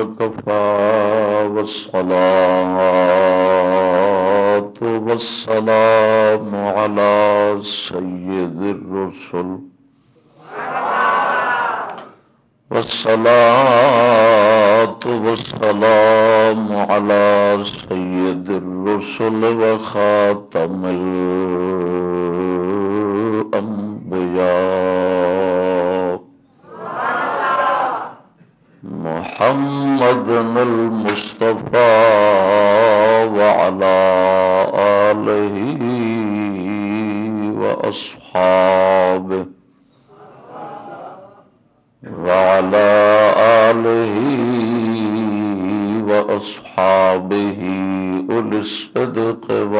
وكفى والصلاة والسلام على سيد الرسل. والصلاة والسلام على سيد الرسل وخاتم الأنبياء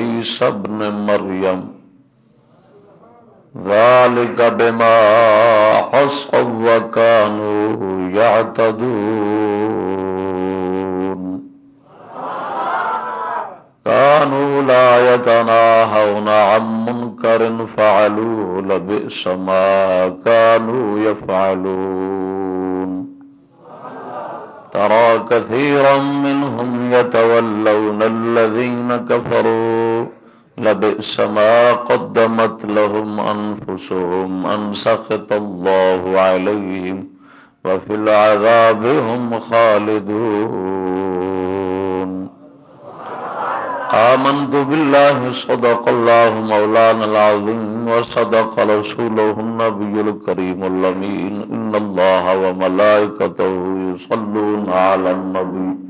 داود وعيسى ابن مريم ذلك بما حصوا وكانوا يعتدون كانوا لا يتناهون عن منكر فعلوا لبئس ما كانوا يفعلون ترى كثيرا منهم يتولون الذين كفروا لبئس ما قدمت لهم أنفسهم أن سخط الله عليهم وفي العذاب هم خالدون. آمنت بالله صدق الله مولانا العظيم وصدق رسوله النبي الكريم اللمين إن الله وملائكته يصلون على النبي.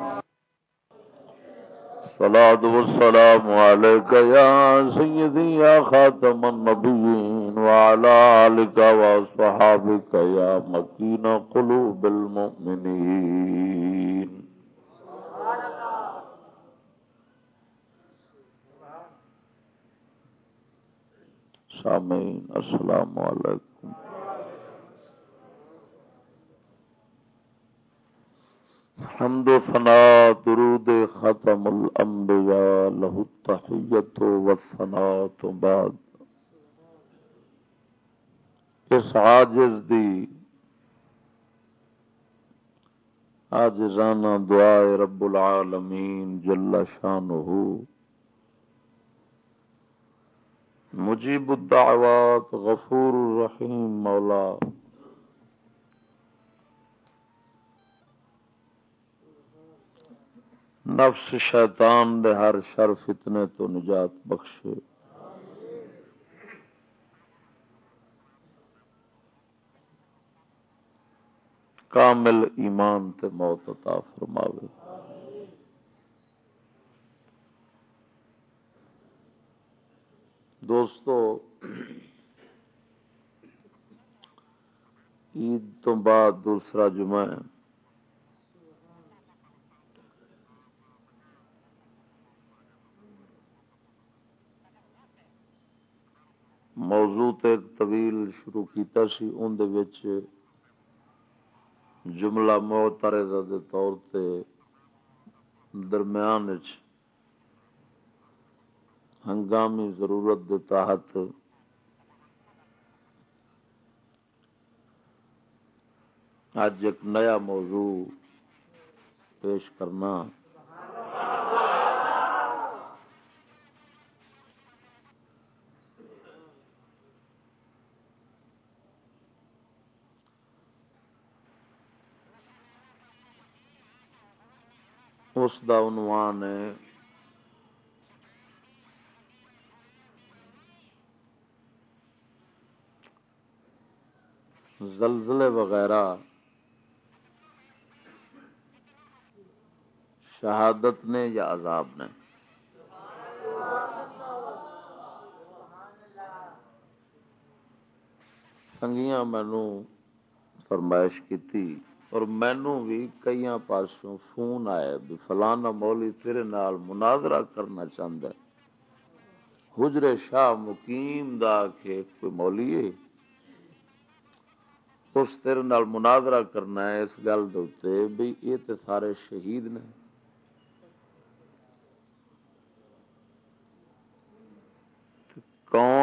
الصلاة والسلام عليك يا سيدي يا خاتم النبيين وعلى آلك وصحابك يا مكين قلوب المؤمنين. سامعين السلام عليكم حمد و فنا درود ختم الانبیاء له التحیت و فنا تو بعد۔ اس عاجز دی عاجزانہ دعائے رب العالمین جل شانہ۔ مجیب الدعوات غفور الرحیم مولا۔ نفس شیطان دے ہر شر فتنے تو نجات بخشے۔ کامل ایمان تے موت عطا فرماوے۔ دوستو، عید تو بعد دوسرا جمعہ ہے۔ موضوع تے طویل شروع کیتا سی ان دے وچ جملہ معترضہ دے طور تے درمیان وچ ہنگامی ضرورت دے تحت اج ایک نیا موضوع پیش کرنا۔ اس دا عنوان ہے۔ زلزلے وغیرہ۔ شہادت نے یا عذاب نے؟ سنگیاں مینو فرمائش کی اور مینو بھی کئی پاسوں فون آئے بھی فلانا مولی تیرے نال مناظرہ کرنا چاہتا ہے۔ حجر شاہ مقیم دا کے کوئی مولی ہے۔ اس تیرے نال مناظرہ کرنا ہے اس گل دے بھی یہ تے سارے شہید نے۔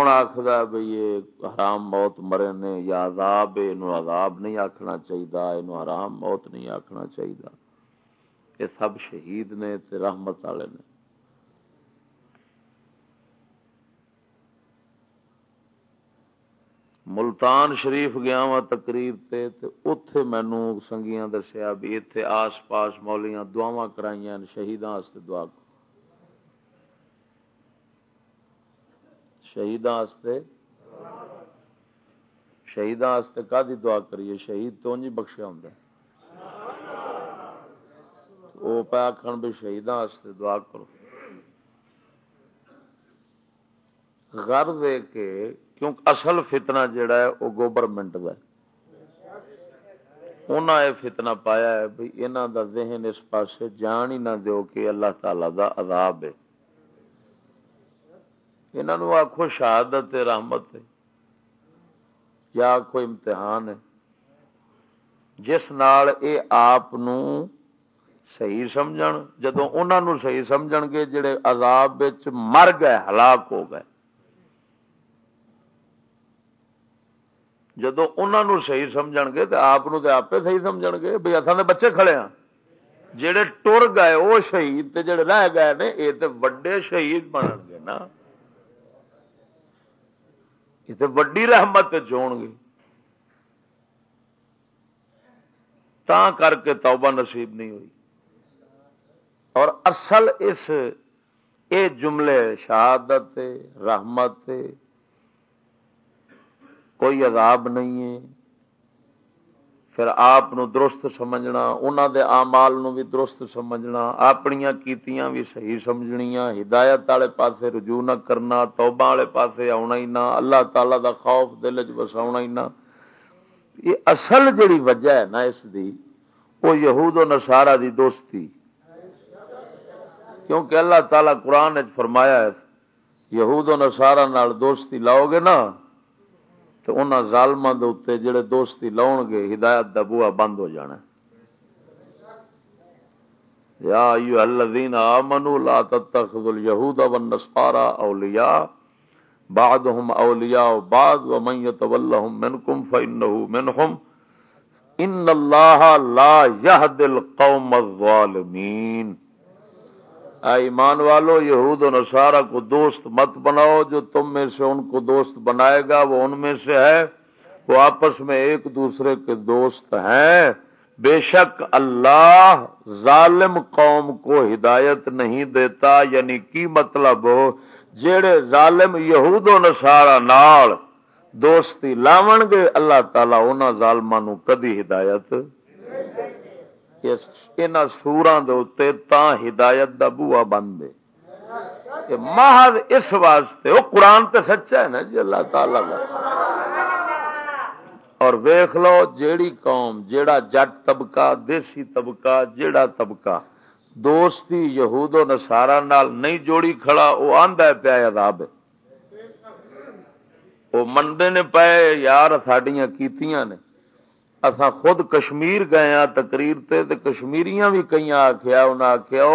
کون آخر بھائی یہ حرام موت مرے نے، یا عذاب عذاب نہیں آخنا چاہیے یہ حرام موت نہیں آخنا چاہیے یہ سب شہید نے تے رحمت والے نے۔ ملتان شریف گیا وا تقریر تے تے اتے مینو سنگیاں دسیا بھی اتے آس پاس مولیاں دعوا کرائی شہیداں دعا شہیداں شہیداں کا دعا کریے؟ شہید تو جی بخشیا ہوں وہ پہ آخر بھی شہیداں دعا کرو۔ غر دے کے کیونکہ اصل فتنہ جڑا ہے، وہ گورنمنٹ کا انہاں یہ فتنہ پایا ہے بھی انہاں دا ذہن اس پاسے جان ہی نہ دیو کہ اللہ تعالی دا عذاب ہے۔ انہوں آخو شہادت رحمت یا کوئی امتحان ہے۔ جس نال اے آپ صحیح سمجھ جدو انہوں صحیح سمجھ گے، جڑے عذاب مر گئے، ہلاک ہو گئے۔ جدو انہوں صحیح سمجھ گے تو آپ آپ صحیح سمجھ گے بھائی اصل بچے کھڑے ہاں۔ جڑے ٹر گئے وہ شہید جڑے رہ گئے نے یہ تو وڈے شہید بن گے نا۔ کتنے وڈی رحمت چون گے۔ تا کر کے توبہ نصیب نہیں ہوئی۔ اور اصل اس اے جملے شہادت رحمت کوئی عذاب نہیں ہے۔ پھر آپ درست سمجھنا انہوں دے آمال نو بھی درست سمجھنا اپنی کیتیاں بھی صحیح سمجھنیاں، ہدایت والے پاسے رجوع نہ کرنا، توبہ والے پاسے آنا ہی نہ، اللہ تعالی دا خوف دل چ بسا ہی نہ۔ یہ اصل جڑی وجہ ہے نا اس دی، وہ یہود و نسارا دی دوستی کیونکہ اللہ تعالی قرآن فرمایا ہے، یہود و نسارا نال دوستی لاؤ گے نا تو ان ظالم جڑے دوستی لاؤ گے، ہدایت دا بوا بند ہو جانا یا ایو الذین آمنوا لا تتخذوا اليهود والنصارى اولیاء بعضهم اولیاء بعض، ومن يتولهم منكم فانه منهم ان الله لا يهدي القوم الظالمين ایمان والو، یہود و نصارہ کو دوست مت بناؤ، جو تم میں سے ان کو دوست بنائے گا، وہ ان میں سے ہے۔ وہ آپس میں ایک دوسرے کے دوست ہیں۔ بے شک اللہ ظالم قوم کو ہدایت نہیں دیتا یعنی کی مطلب؟ ہو جڑے ظالم یہود و نسارا نال دوستی لاون گے، اللہ تعالی انہوں ظالمان کدی ہدایت سورا تا ہدایت دا بوا بند ہے محض اس واسطے وہ قرآن تے سچا ہے نا جی اللہ تعالی اور ویخ لو جیڑی قوم، جیڑا جٹ طبقہ، دیسی طبقہ، جیڑا طبقہ، دوستی یہود و نسارا نال نہیں جوڑی کھڑا وہ آندا پیا عذاب۔ وہ منڈے نے پے یار ساڈیاں کیتیاں نے۔ اصا خود کشمیر گئے ہاں تقریر تے تے کشمیریاں بھی کئی آخیا انہیں آخیا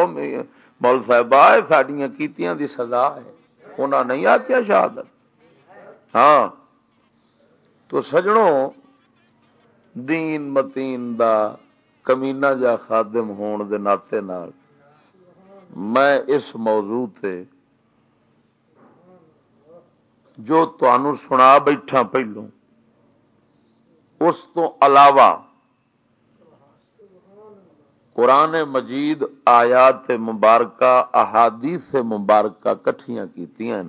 مول صاحب سڈیا کیتیاں دی سزا ہے۔ انہوں نہیں آخیا شہادت۔ ہاں۔ تو سجنوں، دین متین دا کمینا جا خادم ہون دے ناطے نال میں اس موضوع تے جو تنوع سنا بیٹھا پہلوں اس تو علاوہ قرآن مجید، آیات مبارکہ، احادیث مبارکہ کٹھیاں کیتیاں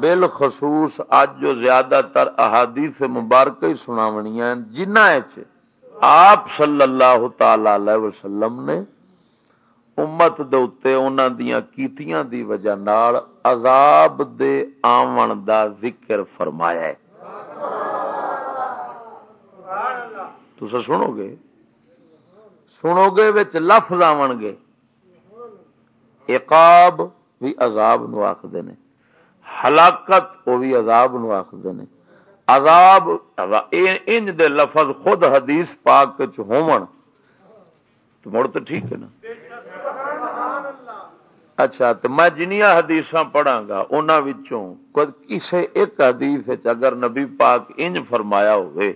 بالخصوص اج جو زیادہ تر احادیث مبارکہ ہی سناونیاں جنہ آپ صلی اللہ تعالی علیہ وسلم نے امت دے انہاں دیاں کیتیاں دی وجہ نال عذاب دے آون دا ذکر فرمایا ہے۔ تو سنو گے سنو گے وچ لفظ آون گے عقاب بھی عذاب نو آخدے نے۔ ہلاکت وہ بھی عذاب نو آخدے نے۔ عذاب انج دے لفظ خود حدیث پاک چ ہون تو مڑ تو ٹھیک ہے نا۔ اچھا تو میں جنیا حدیث پڑھا گا انہوں کسی ایک حدیث اگر نبی پاک انج فرمایا ہوئے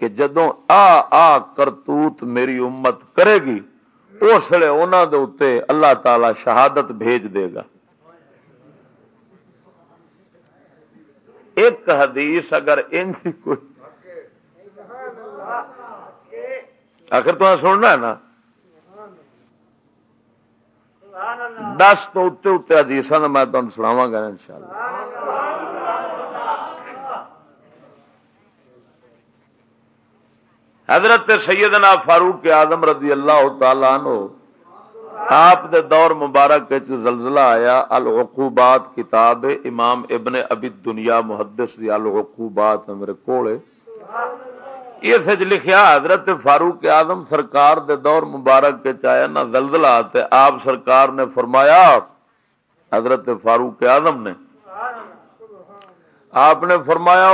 کہ جدو آ آ کرتوت میری امت کرے گی، اس لیے انہوں دے اتنے اللہ تعالی شہادت بھیج دے گا۔ ایک حدیث اگر ان کوئی آخر تو سننا ہے نا؟ دس تو اتنے اتنے حدیث میں تمہیں سناوا گا ان شاء اللہ حضرت سیدنا فاروق آدم رضی اللہ تعالی عنہ آپ دے دور مبارک زلزلہ آیا، العقوبات کتاب امام ابن ابی دنیا محدث دی العقوبات میرے کول یہ لکھیا، حضرت فاروق آدم سرکار دے دور مبارک آیا نا زلزلہ تے آپ سرکار نے فرمایا، حضرت فاروق آدم نے۔ آپ نے فرمایا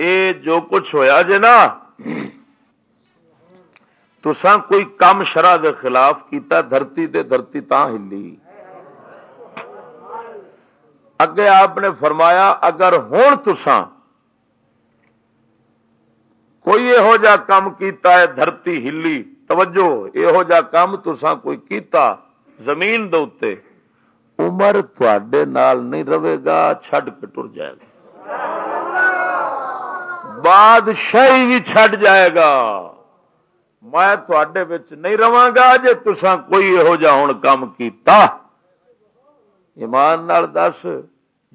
اے جو کچھ ہویا جے نا تو سا کوئی کم شرح دے خلاف کیتا، دھرتی دے دھرتی تا ہلی۔ اگے آپ نے فرمایا، اگر ہوں تسان کوئی یہو جا کام کیتا ہے، دھرتی ہلی۔ توجہ یہو جا کام تسان کوئی کیتا زمین دے عمر تھوڑے نال نہیں رہے گا، چھڈ کے ٹر جائے گا۔ بادشاہی بھی چھڈ جائے گا۔ میں تھوڑے نہیں رہا گا جی تسا کوئی یہو جا ہوں کام کیتا۔ ایمان نال دس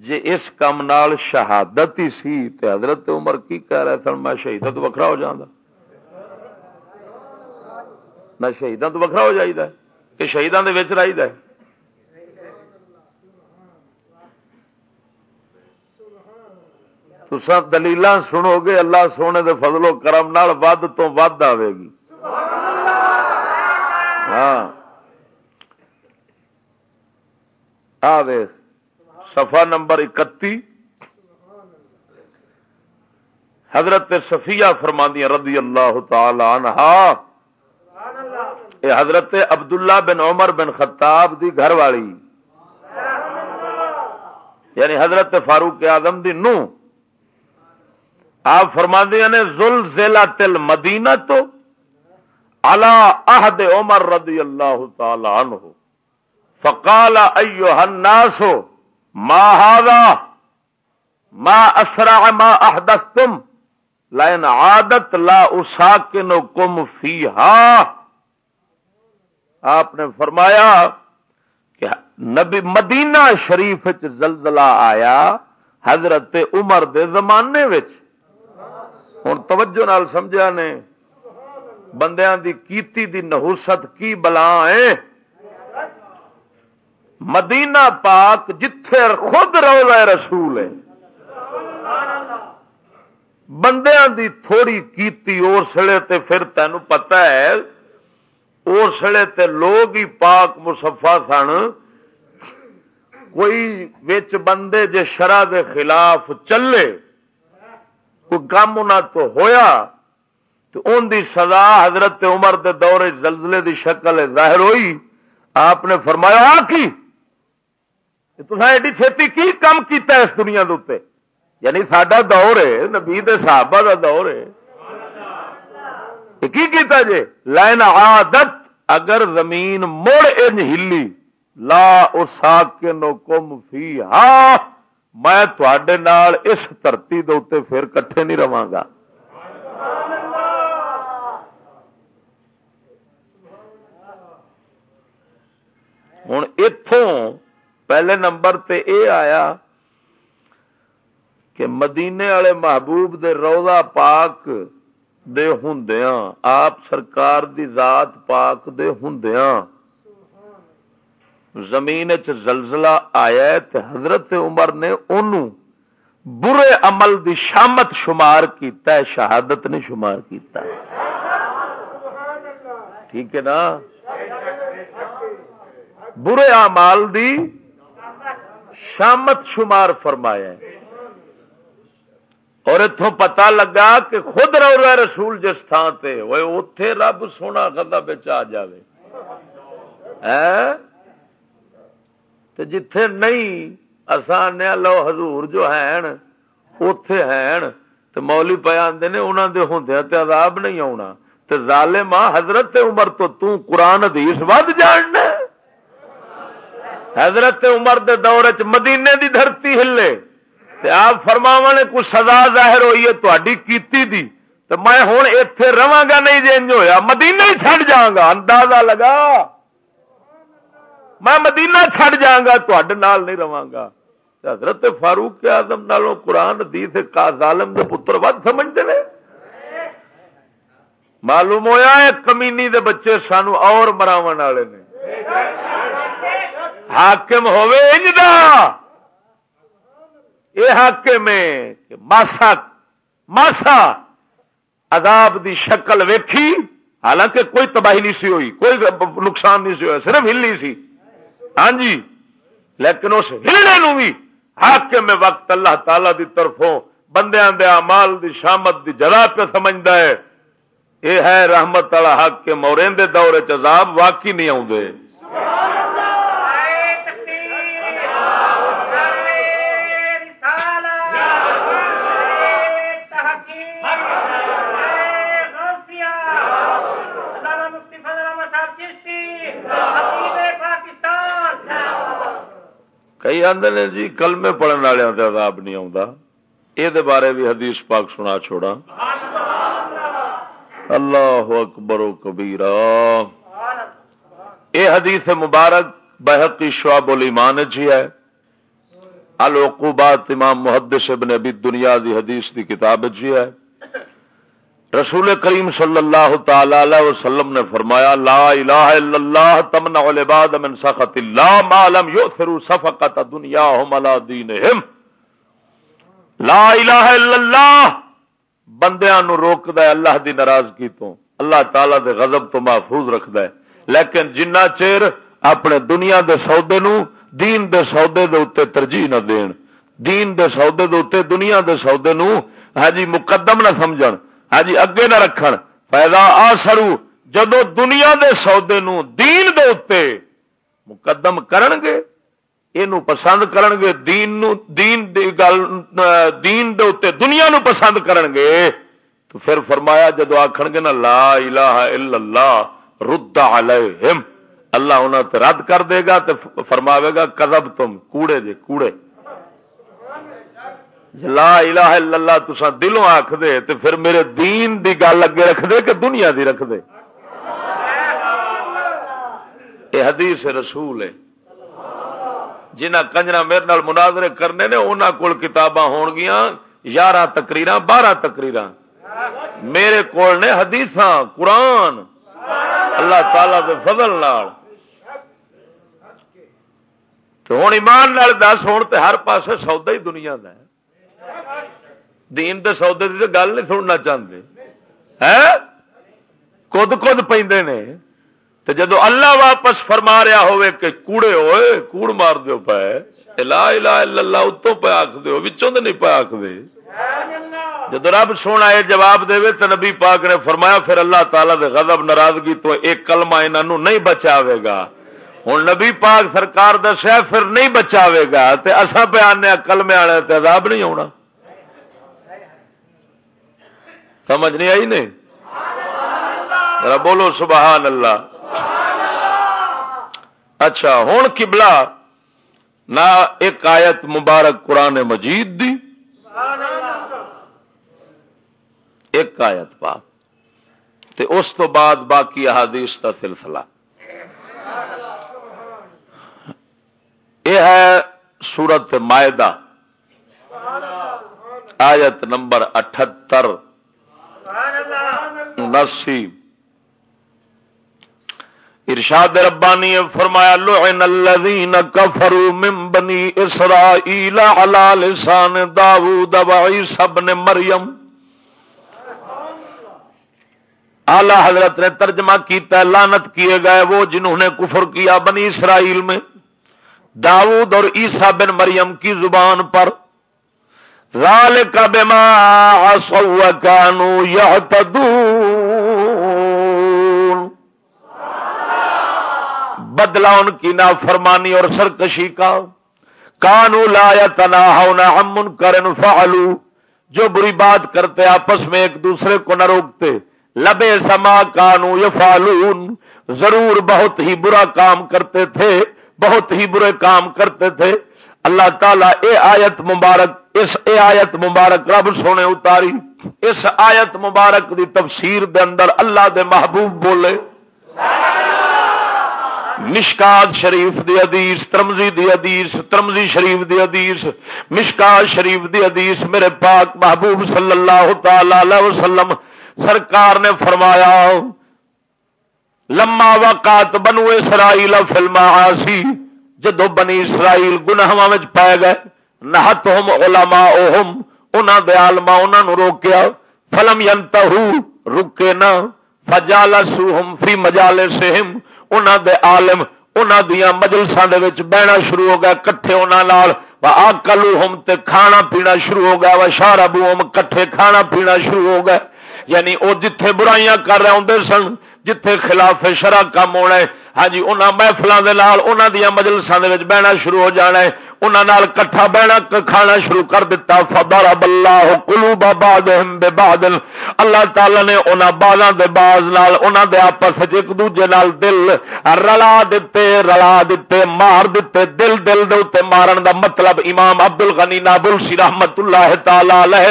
جی اس کام نال شہادت ہی سی تے حضرت عمر کی کہہ رہے سن، میں شہیدہ تو وکھرا ہو جانا میں شہیداں تو وکھرا ہو جائے کہ شہیدان دے وچ رہی ہے۔ تسا دلیل سنو گے، اللہ سونے دے فضل و کرم نال ود تو ود آئے گی۔ ہاں۔ آ سفا نمبر اکتی حضرت صفیہ فرماندیا رضی اللہ تعالی عنہا اے حضرت عبداللہ بن عمر بن خطاب دی گھر والی۔ یعنی حضرت فاروق آدم دی نو آپ فرماندیا نے زل ضلع تل مدینہ تو عہد عمر رضی اللہ تعالی عنہ فقال ایوہ الناس، ما هذا؟ ما اسرع ما احدثتم لائن عادت لا اساکنکم فیہا آپ نے فرمایا کہ نبی مدینہ شریف زلزلہ آیا حضرت عمر دے زمانے ہوں توجہ نال سمجھا نے؟ بندیاں دی کیتی دی نحوست کی بلا ہے؟ مدینہ پاک جتھے خود روزہ رسول ہے۔ بندیاں دی تھوڑی کیتی اور سڑے تے پھر تینوں پتہ ہے، اور سڑے تے لوگ ہی پاک مسفا سن۔ کوئی وچ بندے جے شرع دے خلاف چلے، کوئی کام انہوں تو ہویا ان دی سزا حضرت عمر دے دور زلزلے دی شکل ظاہر ہوئی۔ آپ نے فرمایا کی؟ ایڈی چھتی کی کام کیتا ہے اس دنیا دے یعنی سڈا دور ہے، نبی صحابہ دا دور ہے۔ کی کیتا جے؟ لائن عادت، اگر زمین مڑ ان ہلی، لا اسا کے نو کم فی ہاں میں تھوڑے نال اس دھرتی دے پھر کٹھے نہیں رہا گا۔ ہوں اتوں پہلے نمبر تے اے آیا کہ مدینے والے محبوب دے روزہ پاک دے ہندیاں آپ سرکار دی ذات پاک دے ہندیاں زمین چ زلزلہ آیا تے حضرت عمر نے انہوں برے عمل دی شامت شمار کیتا ہے شہادت نے شمار کیتا ہے ٹھیک ہے نا برے اعمال دی شامت شمار فرمایا ہے۔ اور اتوں پتا لگا کہ خود رو رسول جس تھان سے وہ اتے رب سونا گدا بچ آ جائے ہاں؟ جتھے نہیں آسان لو حضور جو ہیں اتے ہیں۔ تو مولی پہ آدھے نے انہوں دے ہوں ہاں عذاب نہیں آنا تو ظالم حضرت عمر تو تو قرآن حدیث ود جاننا حضرت عمر دے دور چ مدینے دی دھرتی ہلے، تے آپ فرماوا نے کچھ سزا ظاہر ہوئی ہے تاری کیتی دی۔ تو میں ہوں اتے رہا گا نہیں جی ہویا، مدینہ ہی چڑ جا گا، اندازہ لگا۔ میں مدینہ چڑ جا گا تے نہیں رہا گا۔ حضرت فاروق کے نالوں قرآن، حدیث کا ظالم دے پتر ود سمجھتے ہیں معلوم ہویا ہے کمینی دے بچے سانو اور مراو والے نے۔ حاکم ہوے انجدا یہ حاکم ہے کہ ماسا ماسا عذاب دی شکل ویکھی، حالانکہ کوئی تباہی نہیں سی ہوئی، کوئی نقصان نہیں سی ہوا صرف ہلی سی۔ ہاں جی لیکن اس ہلنے نو بھی حاکم میں وقت اللہ تعالی دی طرفوں بندیاں دے اعمال دی شامت دی جلا پہ سمجھدا ہے۔ یہ ہے رحمت والا حق کے مورین دے دور عذاب واقعی نہیں آؤں کئی آدھے نے جی کلمے پڑھنے والوں عذاب نہیں آتا یہ بارے بھی حدیث پاک سنا چھوڑا اللہ اکبر و کبیرا یہ حدیث مبارک بحقی شعب الایمان جی ہے۔ العقوبات امام محدث ابن ابی دنیا دی حدیث دی کتاب جی ہے۔ رسول کریم صلی اللہ تعالی علیہ وسلم نے فرمایا، لا الہ الا اللہ تمنع العباد من سخط اللہ ما لم یؤثروا صفقت دنیاہم علی دینہم۔ لا الہ الا اللہ، بندیاں نو روکدا ہے، اللہ دی ناراضگی تو۔ اللہ تعالی دے غضب تو محفوظ رکھدا ہے۔ لیکن جنہ چیر اپنے دنیا دے سودے نو، دین دے سودے دے اوتے ترجیح نہ دین۔ دین دے سودے دے اوتے دنیا دے سودے نو ہاں جی مقدم نہ سمجھن۔ ہاں جی اگے نہ رکھ پیدا آ سرو جدو دنیا دے سودے نو دین دے اتے مقدم کرن گے یہ پسند کرن گے، دین نو، دین دی گل، دین دے اتے دنیا نو پسند کرن گے، تو پھر فرمایا، جدو آخر گے نا، لا الہ الا اللہ، رد علیہم۔ اللہ انہوں تے رد کر دے گا تو فرماوے گا کذب تم، کوڑے جے کوڑے۔ جی، لا الہ الا اللہ تسا دلوں آخ دے تو پھر میرے دین دی گل اگے رکھ دے کہ دنیا دی رکھ دے یہ حدیث رسول ہے۔ جنہ کنجرا میرے نال مناظرے کرنے نے انہوں کو کتاباں ہون گیا یارہ تقریر بارہ تقریر میرے کو نے حدیث قرآن۔ اللہ تعالی دے فضل نال۔ تو ہوں ایمان نال دس ہوں تو ہر پاسے سودا ہی دنیا کا ہے۔ دین دے سودے کی گل نہیں سننا چاہتے کد کد پہ جدو اللہ واپس فرما رہا ہوئے کہ کوڑے ہوئے، کوڑ مار دو پے۔ لا الہ الا اللہ اتوں پہ آخ دو وچوں دے نہیں پہ آخ دے جب رب سونا یہ جواب دے تو نبی پاک نے فرمایا، پھر اللہ تعالی دے غضب، ناراضگی تو ایک کلمہ انہوں نہیں بچاوے گا۔ ہوں نبی پاک سرکار دسیا پھر نہیں بچاوے گا تے اصا پہ آنے کلمے والے عذاب نہیں آنا سمجھ نہیں آئی نہیں؟ بولو سبحان اللہ۔ اچھا ہوں کبلا نہ ایک آیت مبارک قرآن مجید دی۔ ایک آیت پاک۔ تے اس تو بعد باقی احادیث کا سلسلہ۔ یہ ہے سورت معدہ آیت نمبر اٹھتر انسی ارشاد ربانی فرمایا، لعن الذین کفروا من بنی اسرائیل علی لسان داوود و عیسی ابن مریم۔ اعلی حضرت نے ترجمہ کیتا ہے لانت کیے گئے وہ جنہوں نے کفر کیا بنی اسرائیل میں۔ داؤد اور عیسا بن مریم کی زبان پر رال کا بیما کانو یا بدلا ان کی نا فرمانی اور سرکشی کا۔ کانو لا تنا ہونا ہم کرن فعلو جو بری بات کرتے آپس میں ایک دوسرے کو نہ روکتے۔ لبے سما کانو یفالون ضرور بہت ہی برا کام کرتے تھے۔ بہت ہی برے کام کرتے تھے۔ اللہ تعالیٰ اے آیت مبارک، اس اے آیت مبارک رب سونے اتاری۔ اس آیت مبارک دی تفسیر دے اندر اللہ دے محبوب بولے۔ مشکات شریف دی حدیث ترمزی دی حدیث ترمزی شریف دی حدیث۔ مشکات شریف دی حدیث میرے پاک محبوب صلی اللہ تعالی علیہ وسلم سرکار نے فرمایا۔ لما وقات بنو اسرائیل فلم آسی جدو بنی اسرائیل گناہ پائے گئے نہت ہوم علما اوہم انہوں دے آلما انہوں نے روکیا، فلم ینت رکے نہ فجال سوہم فی مجالے سہم انہوں دے عالم انہوں دیا مجلساں بہنا شروع ہو گیا، کٹھے انہوں آ کلو ہوم تے کھانا پینا شروع ہو گیا، و شارا بو کٹھے کھانا پینا شروع ہو گئے یعنی وہ جتھے برائیاں کر رہے ہوں سن جتھے خلاف شرح کم ہونا ہے۔ ہاں جی انہوں محفلوں کے انہوں دیا مجلسوں کے بہنا شروع ہو جانا ہے۔ انہوں کٹھا بہنا کھانا شروع کر دیتا فبارا بلا کلو بابا بے بادل اللہ تعالی نے انہوں بازاں دے باز نال انہوں دے آپس ایک دوجے نال دل رلا دیتے رلا دیتے مار دیتے دل دل دے اتنے مارن دا مطلب امام عبد الغنی نابل سی رحمت اللہ تعالی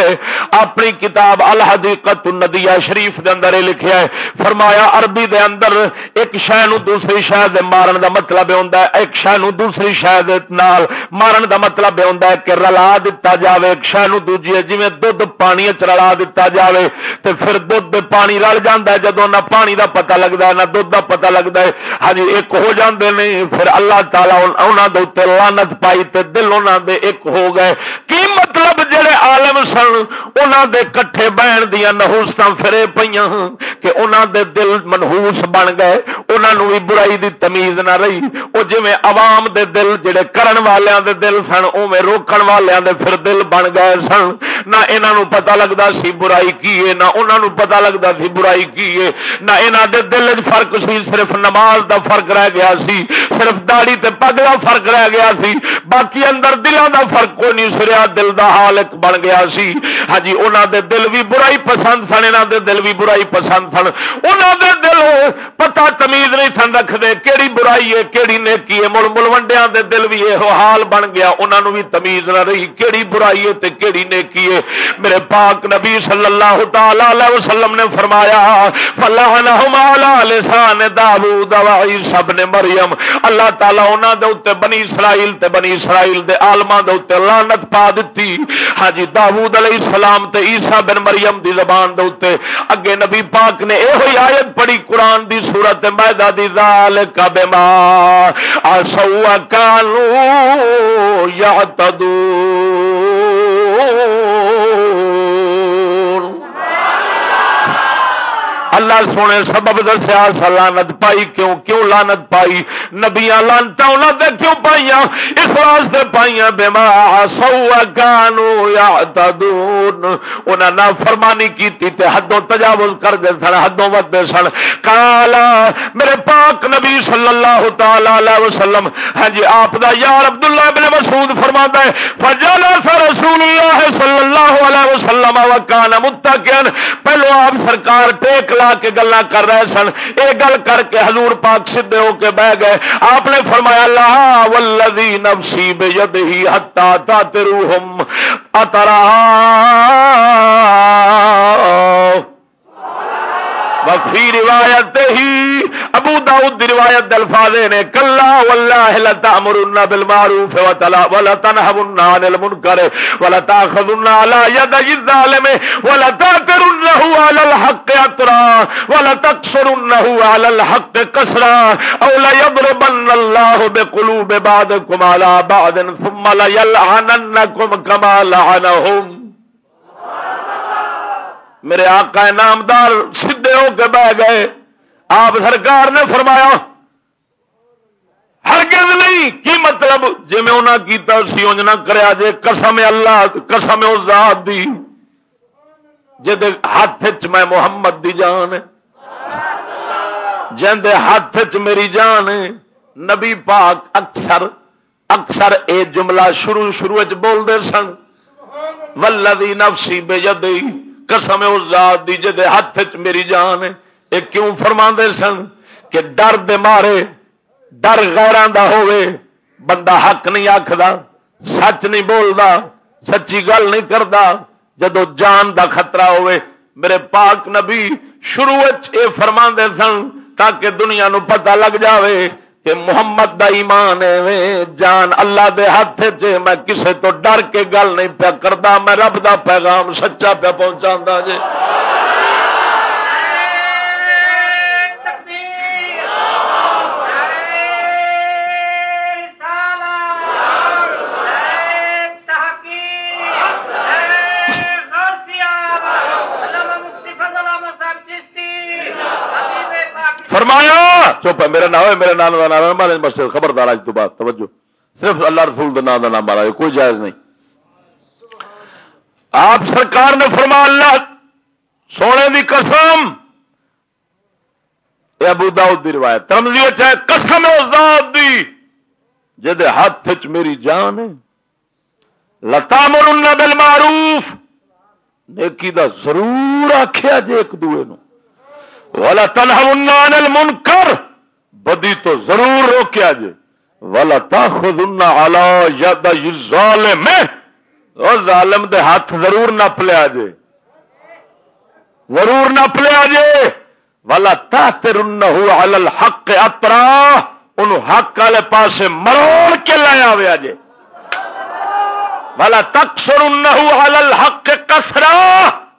اپنی کتاب الحدیقت الندیہ شریف دے اندر لکھیا ہے. فرمایا، عربی دے اندر ایک شہ نو دوسری شہ دے مارن دا مطلب ہوندا ہے، ایک شہ نو دوسری شہ دے نال مارن دا مطلب یہ ہوتا ہے کہ رلا دتا جائے ایک شہ دوجی جی دھد پانی چ رلا دتا جائے تو پھر دھد پانی رل جا جدو نہ پانی دا پتا لگتا ہے، نہ دھد کا پتا لگتا ہے۔ ہاں جی، ایک ہو جاندے نہیں پھر اللہ تعالیٰ انہوں دے لانت پائی تے دل انہوں دے ایک ہو گئے۔ کی مطلب جڑے عالم سن انہوں دے کٹھے بہن دیا نہوست فرے پہ کہ انہوں دے دل منہوس بن گئے۔ انہوں بھی برائی دی تمیز نہ رہی۔ وہ جی عوام دے دل جڑے کرن والوں دے دل سن اوے روکن والوں دے پھر دل بن گئے سن۔ نہ انہوں پتا لگتا سی برائی کی ہے، نہ انہوں پتا لگتا سی برائی کی ہے۔ نہ انہوں دے دل فرق سی، صرف نماز دا فرق رہ گیا سی، صرف داڑی تے پگ دا فرق رہ گیا سی۔ باقی اندر دلوں دا فرق کوئی نہیں سریا، دل دا حال ایک بن گیا سی۔ ہاں جی انہوں دے دل بھی برائی پسند سن انہوں دے دل بھی برائی پسند سن۔ انہوں دے دل پتا تمیز نہیں سن رکھتے کہڑی برائی ہے کہڑی نیکی ہے۔ مل ملوڈیا دے دل بھی یہ حال بن گیا انہوں نے بھی تمیز نہ رہی کہڑی برائی ہے تے کہڑی نیکی ہے۔ میرے پاک نبی صلی اللہ تعالی وسلم نے فرمایا لسان داود سب نے مریم اللہ تعالی انہوں دے اتنے بنی اسرائیل تے بنی اسرائیل دے آلما دے اتنے لانت پا دیتی ہاں جی داود علیہ السلام تے عیسا بن مریم دی زبان دے اتنے اگے نبی پاک نے یہ آیت پڑھی، قرآن دی صورت میدا دی زال کا بیمار آسو کانو اللہ سونے سبب دسیا سا لانت پائی، کیوں کیوں لانت پائی؟ نبیا لانتا انہوں نے کیوں پائی اس واسطے پائی بےما سو گانو یا انہیں نہ فرمانی کی حدوں تجاوز کر دے سن، حدوں ودے سن۔ کالا میرے پاک نبی صلی اللہ تعالی وسلم ہاں جی آپ دا یار عبداللہ بن مسعود فرما ہے فجالا سا رسول اللہ صلی اللہ علیہ وسلم وکان متقین پہلو آپ سرکار ٹیک لا کے گلا کر رہے سن۔ یہ گل کر کے حضور پاک سدھے ہو کے بہ گئے۔ آپ نے فرمایا، لا ولدی نفسی بے ید ہی ہتا تا ترو ہم اترا وفی روایت ہی ابو داؤد دی روایت الفاظ نے، کلا واللہ لتامرن بالمعروف ولا تنهون عن المنکر ولا تاخذن على يد الظالم ولا تاثرنه على الحق اطرا ولا تقصرنه على الحق قصرا او لا يضربن الله بقلوب بعضكم على بعض ثم لا يلعننكم كما لعنهم میرے آقا نامدار سدھے ہو کے بہ گئے۔ آپ سرکار نے فرمایا، ہرگز نہیں، کی مطلب؟ جی میں انہیں کیتا سی انج نہ کریا، جے قسم اللہ، قسم ذات دی۔ جے ہاتھ چ میں محمد دی جان جن ہاتھ چ میری جان نبی پاک اکثر اکثر اے جملہ شروع شروع چ بولتے سن۔ ولدی نفسی بے جدی قسم اس ذات دی جدے ہاتھ چ میری جان یہ کیوں فرما سن کہ ڈر دے مارے، ڈر غیران دا ہوئے بندہ حق نہیں آخر سچ نہیں بولتا سچی گل نہیں کرتا جدو جان دا خطرہ ہوئے میرے پاک نبی شروع اے فرما سن تاکہ دنیا نو پتہ لگ جاوے۔ کہ محمد دا ایمان ہے جان اللہ دے ہاتھ چ میں کسے تو ڈر کے گل نہیں پیا کرتا میں رب دا پیغام سچا پیا پہنچا جی فرمایا! چپ ہے میرا نام ہے میرے نام کا نام ہے مسجد خبردار آج تو بات توجہ۔ صرف اللہ رسول کا نام کا نام مارا کوئی جائز نہیں۔ آپ سرکار نے فرما اللہ سونے کی قسم، یہ ابو داؤد دی روایت ترمزی چاہے قسم اس ذات دی جد ہاتھ چ میری جان ہے۔ لتا مرن بل معروف نیکی دا ضرور آخیا جی ایک دوے نو۔ والا تنہا المنکر بدی تو ضرور روکیا جے والا تاخذ الا ید ظالم اور ظالم دے ہاتھ ضرور نپ لیا جے ضرور نپ لیا جے والا تاثر علی الحق اترا ان حق والے پاسے مروڑ کے لایا ویا جے والا تکسر علی الحق کسرا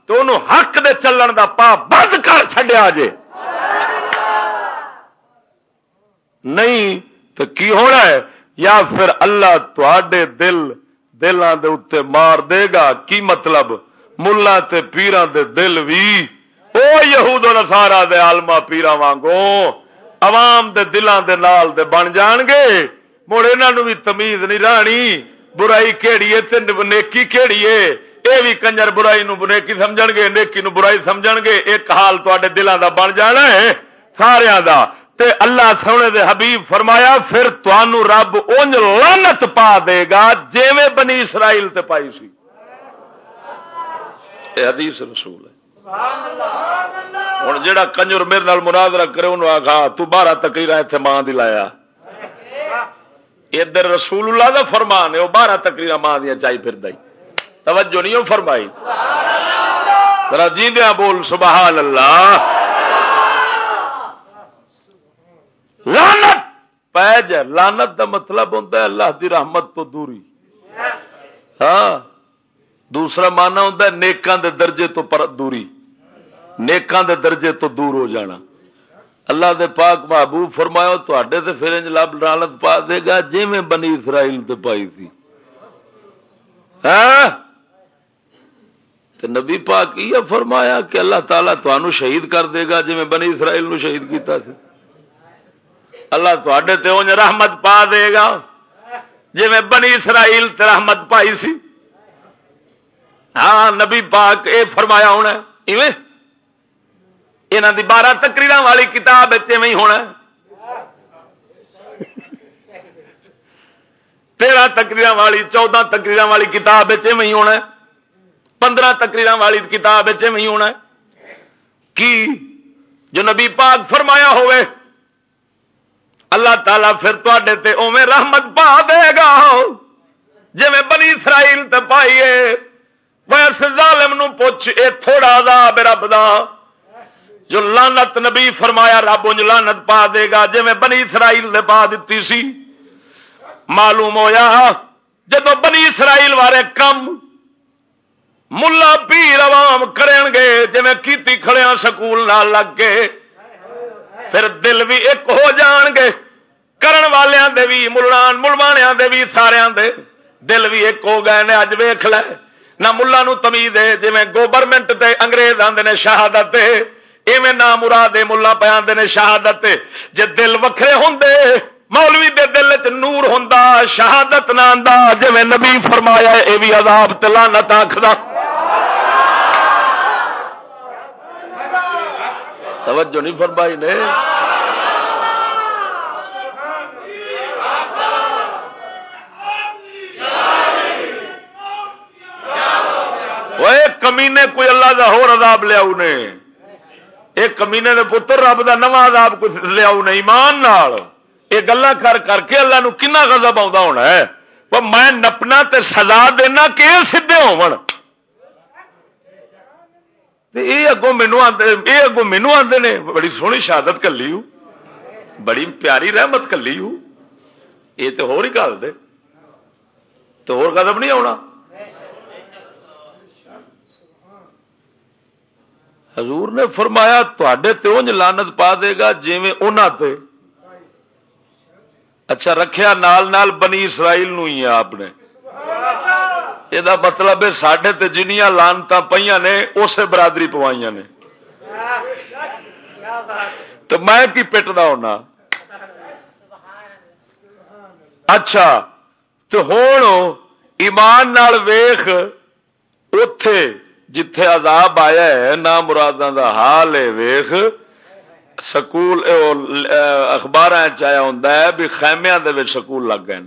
تو انہوں حق دے چلن دا پا بند کر چڈیا جے۔ نہیں تو کی ہونا ہے؟ یا پھر اللہ تے دل دلان دے اتنے مار دے گا، کی مطلب؟ ملا تے پیران دے دل بھی او یہود و نسارا دے آلما پیرا وانگو۔ عوام دے دلان دے نال دے بن جان گے۔ مڑ انہوں بھی تمیز نہیں رانی برائی کہڑی ہے نیکی کہڑی ہے۔ یہ بھی کنجر برائی نو نیکی سمجھ گے نیکی نو برائی سمجھ گے ایک حال تے دلان دا بن جانا ہے سارا دا۔ تے اللہ سونے دے حبیب فرمایا پھر تنوع رب اونج لانت پا دے گا جیویں بنی اسرائیل تے پائی سی۔ اے حدیث رسول ہے۔ ہوں جا کنجر میرے نال مناظرہ کرے انہوں آخا تو بارہ تقریر اتنے ماں دی لایا۔ ادھر رسول اللہ دا فرمان ہے وہ بارہ تقریر ماں دیا چاہیے پھر دائی۔ توجہ نہیں فرمائی۔ ذرا جیندیا بول، سبحان اللہ۔ لانت پیج لانت دا مطلب ہوتا ہے اللہ دی رحمت تو دوری۔ ہاں دوسرا مانا ہوتا ہے نیکاں دے درجے تو پر دوری۔ نیکاں دے درجے تو دور ہو جانا۔ اللہ دے پاک محبوب فرمایا تے تے پھر لب لانت پا دے گا جی میں بنی اسرائیل تے پائی تھی ہاں؟ تو نبی پاک یہ فرمایا کہ اللہ تعالیٰ تنوع شہید کر دے گا جی میں بنی اسرائیل نو شہید کیتا سی۔ اللہ تے انج رحمت پا دے گا۔ جی میں بنی اسرائیل تے رحمت پائی سی۔ ہاں نبی پاک اے فرمایا ہونا ایویں؟ یہاں دی بارہ تکریر والی کتاب میں ہونا تیرہ تکریر والی، چودہ تکریر والی کتاب میں ہونا پندرہ تقریر والی کتاب میں ہونا کی؟ جو نبی پاک فرمایا ہوئے۔ اللہ تعالی پھر تے اوے رحمت پا دے گا۔ جی میں بنی اسرائیل تے پائیے ویس ظالم نو پوچھ، اے تھوڑا عذاب رب دا۔ جو لانت نبی فرمایا، رب انج لانت پا دے گا۔ جی میں بنی اسرائیل نے پا دیتی سی۔ معلوم ہویا جدو بنی اسرائیل والے کم ملا پیر عوام کرن گے جی کیتی کھڑیا سکول نہ لگ کے پھر دل بھی ایک ہو جان گے کرن والیاں دے بھی ملان ملوانیاں دے بھی سارے دے دل بھی ایک ہو گئے نے اج ویخ لے نہ ملا نو تمیز ہے جی گورنمنٹ تے انگریز آدھے نے شہادت ایویں نہ مراد ملا پہ آدھے نے شہادت جے دل وکھرے ہوں مولوی دے دل چ نور ہوں شہادت نہ آتا جی نبی فرمایا یہ بھی عذاب تلانت آخر توجہ نہیں فرمائی نے۔ کمینے کوئی اللہ کا ہو عذاب لیا ایک کمینے نے پتر رب کا نواں عذاب کچھ لیا ایمان نال۔ یہ گلا کر کر کے اللہ نو کنا غضب آتا ہونا ہے۔ وہ میں نپنا تے سزا دینا کہ سیدے اگوں مینو یہ اگوں مینو آتے نے بڑی سونی شہادت کلی بڑی پیاری رحمت کلی یہ تو ہو گل دے تو ہو قدم نہیں آنا حضور نے فرمایا تے اونج لانت پا دے گا جی تے اچھا رکھیا نال نال بنی اسرائیل نو ہی آپ نے یہ مطلب ہے سڈے تے جنیاں پہ نے اسے برادری پوائیاں نے تو میں کی پٹنا ہونا اچھا تو ہوں ایمان نال ویخ اتے جتھے عذاب آیا ہے نہ مراداں دا حال ہے ویخ سکول اخبار چیا ہوں بھی خیمیا سکول لگ گئے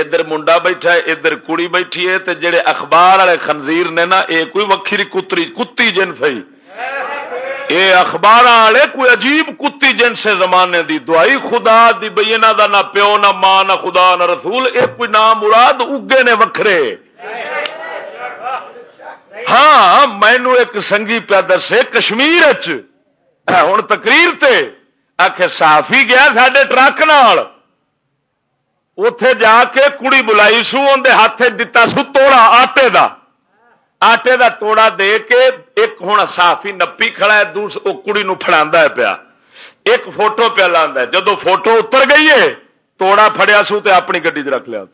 ادھر منڈا بیٹھا ہے، ادھر کڑی بیٹھی ہے، تے جڑے اخبار والے خنزیر نے نا یہ کوئی وکری کتری، کتی جن سی یہ اخبار والے کوئی عجیب کتی جن سے زمانے دی دعائی، خدا دی بئی دا نہ پیو، نہ ماں، نہ خدا، نہ رسول یہ کوئی نام مراد اگے نے وکھرے۔ ہاں مینو ایک سنگھی پیا دسے، کشمیر ہوں تقریر تے آخ صافی گیا سڈے ٹرک نال۔ اتے جا کے کڑی بلائی سو اندر ہاتھ دتا سو توڑا آٹے دا۔ آٹے دا توڑا دے کے ایک ہوں صافی نپی کھڑا ہے، دوس وہ کڑی نو فڑا پیا۔ ایک فوٹو پیا لا جدو فوٹو اتر گئی ہے، توڑا فڑیا سو تے اپنی گڈی چ رکھ لیا۔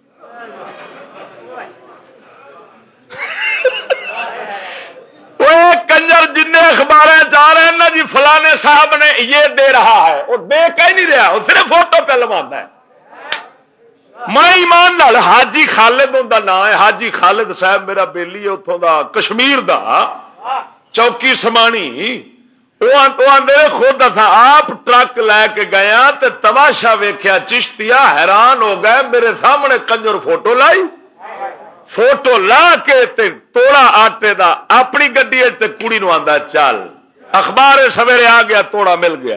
کنجر جن اخبار جا رہے ہیں نا جی فلانے صاحب نے یہ دے رہا ہے۔ وہ دے کہ نہیں رہا، وہ صرف فوٹو پہ لوا ہے۔ میں ایمان نال حاجی خالد کا نام ہے، حاجی خالد صاحب میرا بیلی ہے اتوں کا کشمیر دا۔ چوکی سمانی۔ وہ خود آپ ٹرک لے کے گیا تو تماشا ویخیا چشتیا حیران ہو گئے، میرے سامنے کنجر فوٹو لائی۔ فوٹو لا کے تے توڑا آٹے دا۔ اپنی گڈی کڑی نو آدھا چل۔ اخبار سویرے آ گیا، توڑا مل گیا۔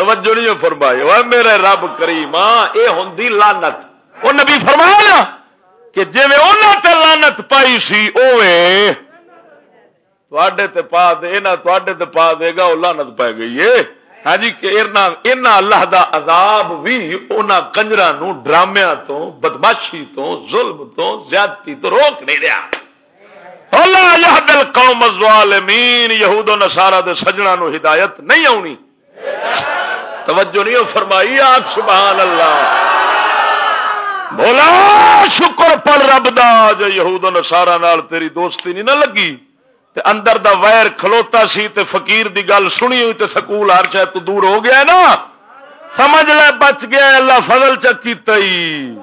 توجہ نہیں فرمائی۔ وہ میرے رب کریم یہ ہوں لانت وہ نبی فرمایا نا کہ جی انہوں تے لانت پائی سی اوے تے پا دے تے پا دے گا وہ لانت پی گئی ہے ہاں جی کہ اللہ دا عذاب بھی ان کنجر ڈرامیا تو بدماشی تو ظلم تو زیادتی تو روک نہیں رہا اللہ دل قوم الظالمین یہود و نصارا دے سجنا نو ہدایت نہیں آنی توجہ نہیں فرمائی آگ سبحان اللہ۔ بولا، شکر پر رب دا، جو یہود و نصارا نال تیری دوستی نہیں نہ لگی۔ تے اندر دا ویر کھلوتا سی، تے فقیر دی گل سنی ہوئی، تے سکول ہر شاید تو دور ہو گیا نا۔ سمجھ لے، بچ گیا اللہ فضل چکی تئی۔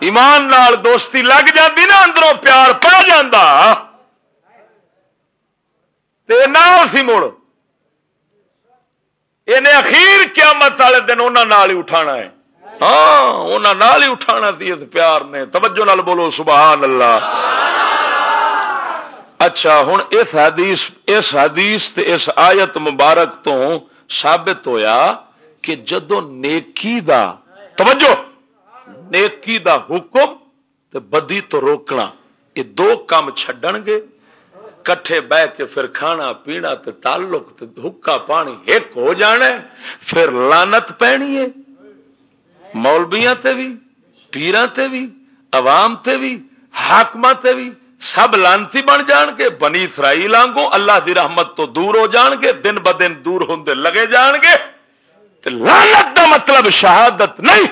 ایمان نال دوستی لگ جاتی نا، اندروں پیار پہ جانا سی مڑ۔ یہ اخیر قیامت والے دن انہوں ہی اٹھانا ہے۔ ہاں انہوں ہی اٹھانا سی اس پیار نے۔ توجہ نال بولو، سبحان اللہ۔ اچھا ہوں اس حدیث اس حدیث تے اس آیت مبارک تو ثابت ہویا کہ جدو نیکی دا، توجہ، نیکی دا حکم تے بدی تو روکنا، یہ دو کام چڈن گے۔ کٹھے بہ کے پھر کھانا پینا تے تعلق تے حکا پانی ایک ہو جانا پھر لانت پینی ہے۔ مولبیاں تے بھی پیران تے بھی، عوام تے بھی حاکم تے بھی سب لانتی بن جان گے۔ بنی اسرائیل آنگو اللہ دی رحمت تو دور ہو جان گے، دن ب دن دور ہوں لگے جان گے۔ لانت دا مطلب شہادت نہیں۔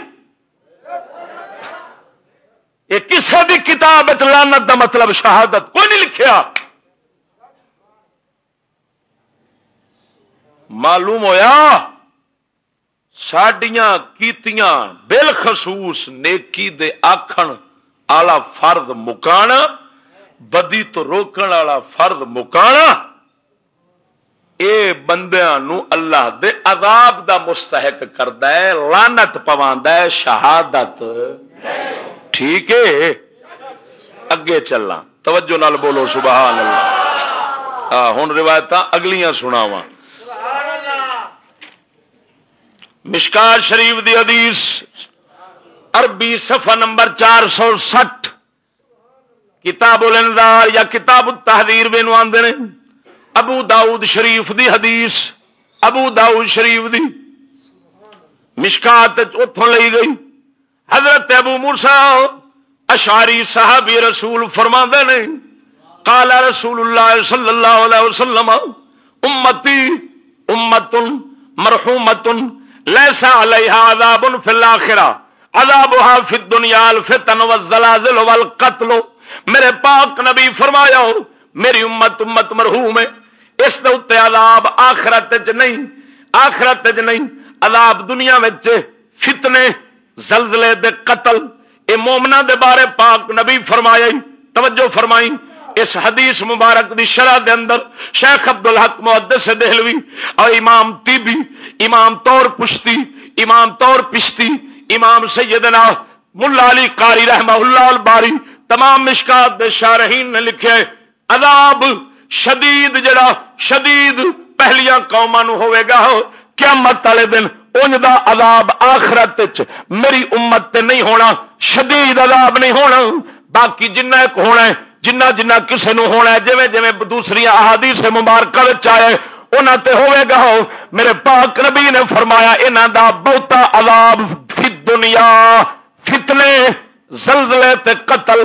یہ کسی بھی کتاب لانت دا مطلب شہادت کوئی نہیں لکھیا۔ معلوم ہویا؟ سڈیا کیتیاں بالخصوص نیکی دے آخن آلا فرد مکانا بدی تو روکن والا فرد مکانا اے بندیاں نو اللہ دے عذاب دا مستحق کردا ہے، لعنت پواندا ہے، شہادت۔ ٹھیک ہے؟ اگے چلنا۔ توجہ نال بولو، سبحان اللہ۔ ہوں روایت اگلیاں سناواں۔ مشکار شریف دی حدیث، عربی صفحہ نمبر چار سو سٹھ۔ کتاب الانذار یا کتاب التحذیر بینو آندے نے، ابو داؤد شریف دی حدیث، ابو داؤد شریف دی مشکات اتوں لئی گئی۔ حضرت ابو مرسا اشاری صحابی رسول فرما نے کالا رسول اللہ صلی اللہ علیہ وسلم، امتی امت مرحومت لیسا علیہ عذاب فی الاخرہ، عذابها فی الدنیا الفتن والزلازل والقتل۔ میرے پاک نبی فرمایا ہو میری امت امت مرحوم ہے اس دے عذاب آخرت چ نہیں، آخرت چ نہیں، عذاب دنیا وچ فتنے، زلزلے دے قتل۔ اے مومنا دے بارے پاک نبی فرمایا، توجہ فرمائی۔ اس حدیث مبارک دی شرح دے اندر شیخ عبد الحق محدث دہلوی اور امام تیبی امام طور پشتی، امام طور پشتی، امام سیدنا ملا علی قاری رحمہ اللہ الباری، تمام مشکات دے شارحین نے لکھے، عذاب شدید جڑا شدید پہلیاں قوما نو ہوئے گا، قیامت والے دن ان دا عذاب آخرت میری امت تے نہیں ہونا، شدید عذاب نہیں ہونا، باقی جنہ ایک ہونا ہے جنہ جنہ کسے نو ہونا ہے، جویں جویں دوسری احادیث مبارکہ وچ آئے، انہاں تے ہوے گا ہو میرے پاک نبی نے فرمایا، انہاں دا بہتا عذاب فی دنیا فتنے، زلزلے تے قتل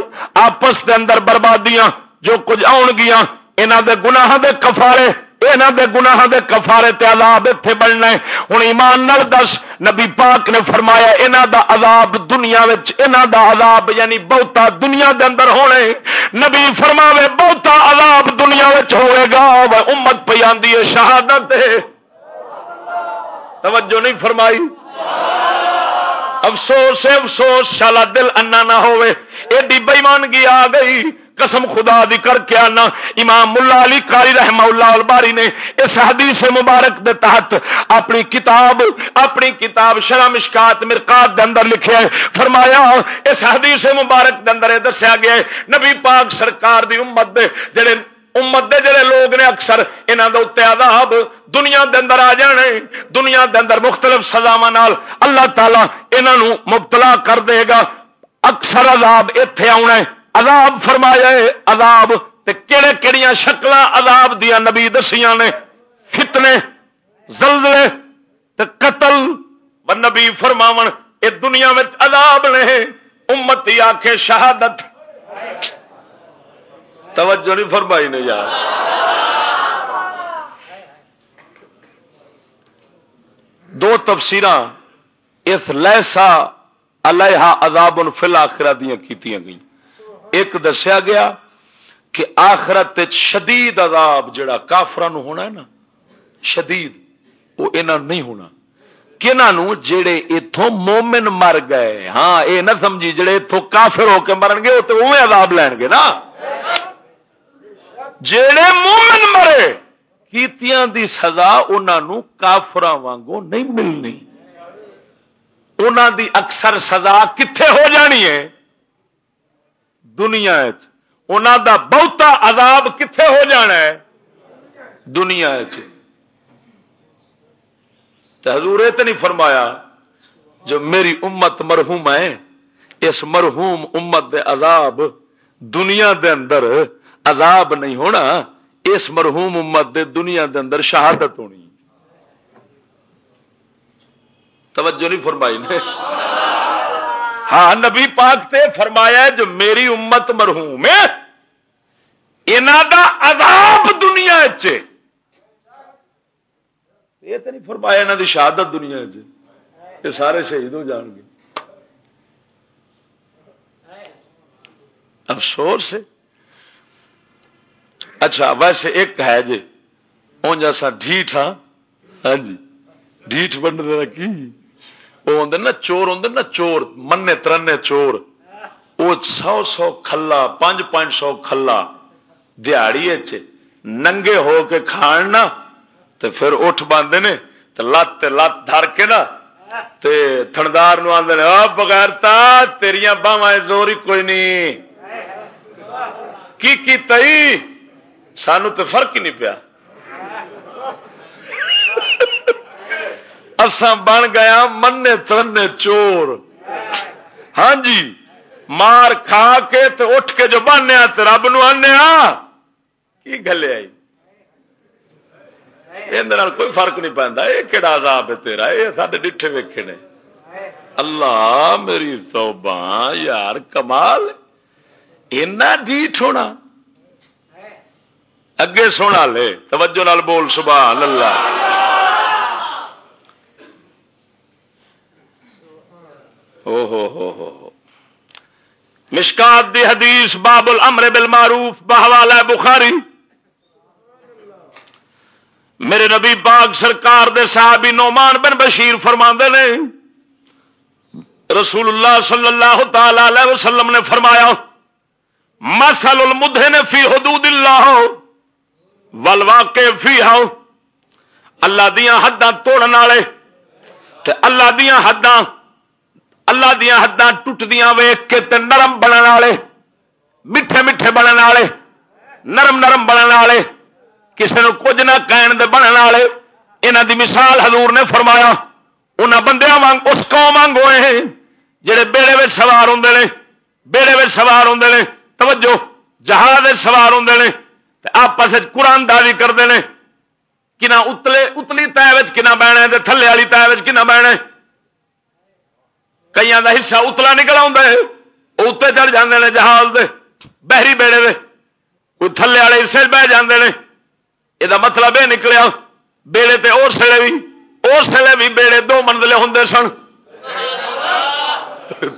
آپس دے اندر بربادیاں جو کچھ آن گیا انہاں دے گناہ دے کفارے یہاں دے گناہ دے کفارے تے عذاب اتنے بننا ہے۔ ہوں ایمان نال دس نبی پاک نے فرمایا انہاں دا عذاب دنیا وچ دا عذاب یعنی بہتا دنیا دے اندر ہونے۔ نبی فرماوے بہتا عذاب دنیا وچ ہوئے گا امت پہ آندی ہے شہادت۔ توجہ نہیں فرمائی۔ افسوس افسوس، شالا دل انا نہ ہوئے۔ ایڈی بےمانگی آ گئی۔ قسم خدا دی کر کے آنا۔ امام ملا علی کاری رحمہ اللہ الباری نے اس حدیث مبارک دے تحت اپنی کتاب اپنی کتاب شرح مشکات مرکات دے اندر لکھے فرمایا، اس حدیث مبارک دے اندر دسیا گیا ہے، نبی پاک سرکار دی امت دے جڑے امت دے جڑے لوگ نے اکثر انہاں دے اوتے عذاب دنیا دے اندر آ جانے، دنیا دے اندر مختلف سزاواں نال اللہ تعالی انہاں نو مبتلا کر دے گا۔ اکثر عذاب ایتھے آنا ہے۔ عذاب فرمایا عذاب تے کہڑے کہڑی شکل عذاب دیا نبی دسیاں نے، فتنے، زلزلے تے قتل۔ نبی فرماون، اے دنیا میں عذاب نے، امت آ کے شہادت۔ توجہ نہیں فرمائی نے یار۔ دو تفسیر اس لہسا اللہ عذاب فل آخرا دیا کی گئی ایک دسیا گیا کہ آخرت شدید عذاب جڑا کافران ہونا ہے نا، شدید، وہ انہوں نہیں ہونا۔ کنہوں جڑے اتوں مومن مر گئے۔ ہاں یہ نہ سمجھی، جڑے اتوں کافر ہو کے مرن گے، وہ تو عذاب لین گے نا۔ جڑے مومن مرے، کیتیاں دی سزا انہوں کافر وانگو نہیں ملنی۔ انہوں دی اکثر سزا کتھے ہو جانی ہے؟ دنیا دا بہتا عذاب کتنے ہو جانا ہے؟ دنیا حضور تو نہیں فرمایا جو میری امت مرحوم ہے، اس مرحوم امت دے عذاب دنیا دے اندر عذاب نہیں ہونا، اس مرحوم امت دے دنیا دے اندر شہادت ہونی۔ توجہ نہیں فرمائی نے۔ ہاں نبی پاک تے فرمایا جو میری امت مرحوم ہے دا عذاب دنیا چ یہ تو نہیں فرمایا انہوں دی شہادت دنیا چ سارے شہید ہو جان گے۔ افسوس ہے۔ اچھا ویسے ایک ہے جی اون جیسا ڈھیٹ ہاں؟ ہاں جی ڈھیٹ بن رہا کی وہ آدھے نا چور آدھے نا چور منے ترنے چور۔ وہ سو سو کھلا، پانچ پانچ سو کھلا۔ دیہڑی ننگے ہو کے کھان نا تو پھر اٹھ باندھے نے تو لت لت دھر کے نا تھندار نو آدھے بغیر تا تیریاں باہم زور ہی کوئی نہیں کی کی تئی؟ سانو تو فرق ہی نہیں پیا۔ اساں بن گیا من ترنے چور۔ ہاں جی مار کھا کے تے اٹھ کے جو بنیا تو رب نو آنے کی گلے آئی؟ یہ کوئی فرق نہیں پہنتا، یہ کہڑا عذاب ہے تیرا؟ یہ سارے ڈٹھے ویکھے نے۔ اللہ میری توبہ یار کمال، اینا ڈیٹ ہونا۔ اگے سونا لے، توجہ نال بول سبحان اللہ۔ او ہو ہو ہو ہو۔ مشکات دی حدیث باب الامر بالمعروف بحوالہ بخاری۔ میرے نبی پاک سرکار دے صحابی نعمان بن بشیر فرما نے رسول اللہ صلی اللہ تعالی علیہ وسلم نے فرمایا مسل المدھن فی حدود اللہ ولوا کے فی ہاؤ اللہ دیا حداں توڑن والے اللہ دیا حداں اللہ دیا حداں ٹوٹدیاں ویخ کے تے نرم بننے والے، میٹھے میٹھے بننے والے، نرم نرم بننے والے کسی نے کچھ نہ کہن دے بننے والے۔ یہاں دی مثال حضور نے فرمایا، انہاں بندیاں وانگ، اس قوم وانگ ہوئے ہیں، جڑے بیڑے میں سوار ہوں نے، بیڑے میں سوار ہوں نے۔ توجہ، جہاز سوار ہوں نے آپس قرآن داری کرتے ہیں کنا اتلے، اتلی تہ کنا بہنا ہے تھلے والی تہ کنا بہنا کئی کا حصہ اتلا نکل آتا ہے وہ اتنے چڑھ جاتے ہیں جہاز دے، بحری بیڑے دے۔ کوئی تھلے والے حصے بہ جاتے ہیں یہ مطلب یہ نکلیا، بیڑے تے اور سڑے بھی اور سڑے بھی بیڑے دو منزلے ہوں سن۔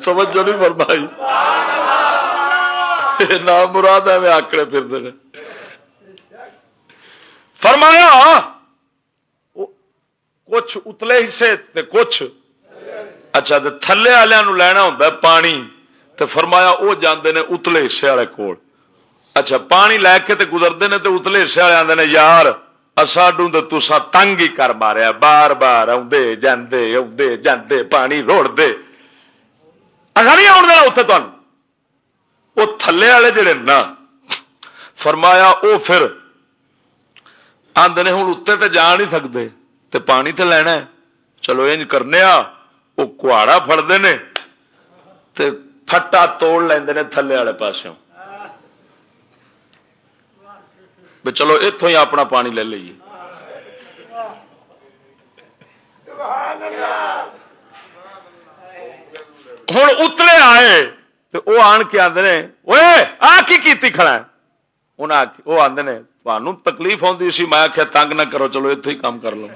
توجہ نہیں فرمائی۔ نام مراد ہے آکڑے پھرتے ہیں فرمایا کچھ اتلے حصے تے کچھ۔ اچھا تو تھلے والوں لینا ہوں پانی۔ تو فرمایا وہ جانے نے اتلے حصے والے کول۔ اچھا پانی لے کے تے گزرتے ہیں تو اتلے حصے والے آتے ہیں یار ساڈو تو تسا تنگ ہی کر ماریا۔ بار بار آدھے جاندے آدھے جاندے، پانی روڑ دے اچھا نہیں آن دینا اتنے تمہیں وہ تھلے والے جڑے نا فرمایا وہ پھر آدھے ہوں اتنے تو جا نہیں سکتے تے پانی تو لینا چلو، انج کرنے آ وہ کہاڑا فٹتے ہیں فٹا توڑ لیندے تھلے والے پاسوں۔ چلو اتوں ہی اپنا پانی لے لیے ہوں اتلے آئے تو وہ آن کے آدھے وہ آ کی کھڑا وہ آدھے تکلیف آتی سی، میں آخیا تنگ نہ کرو، چلو اتو ہی کام کر لو۔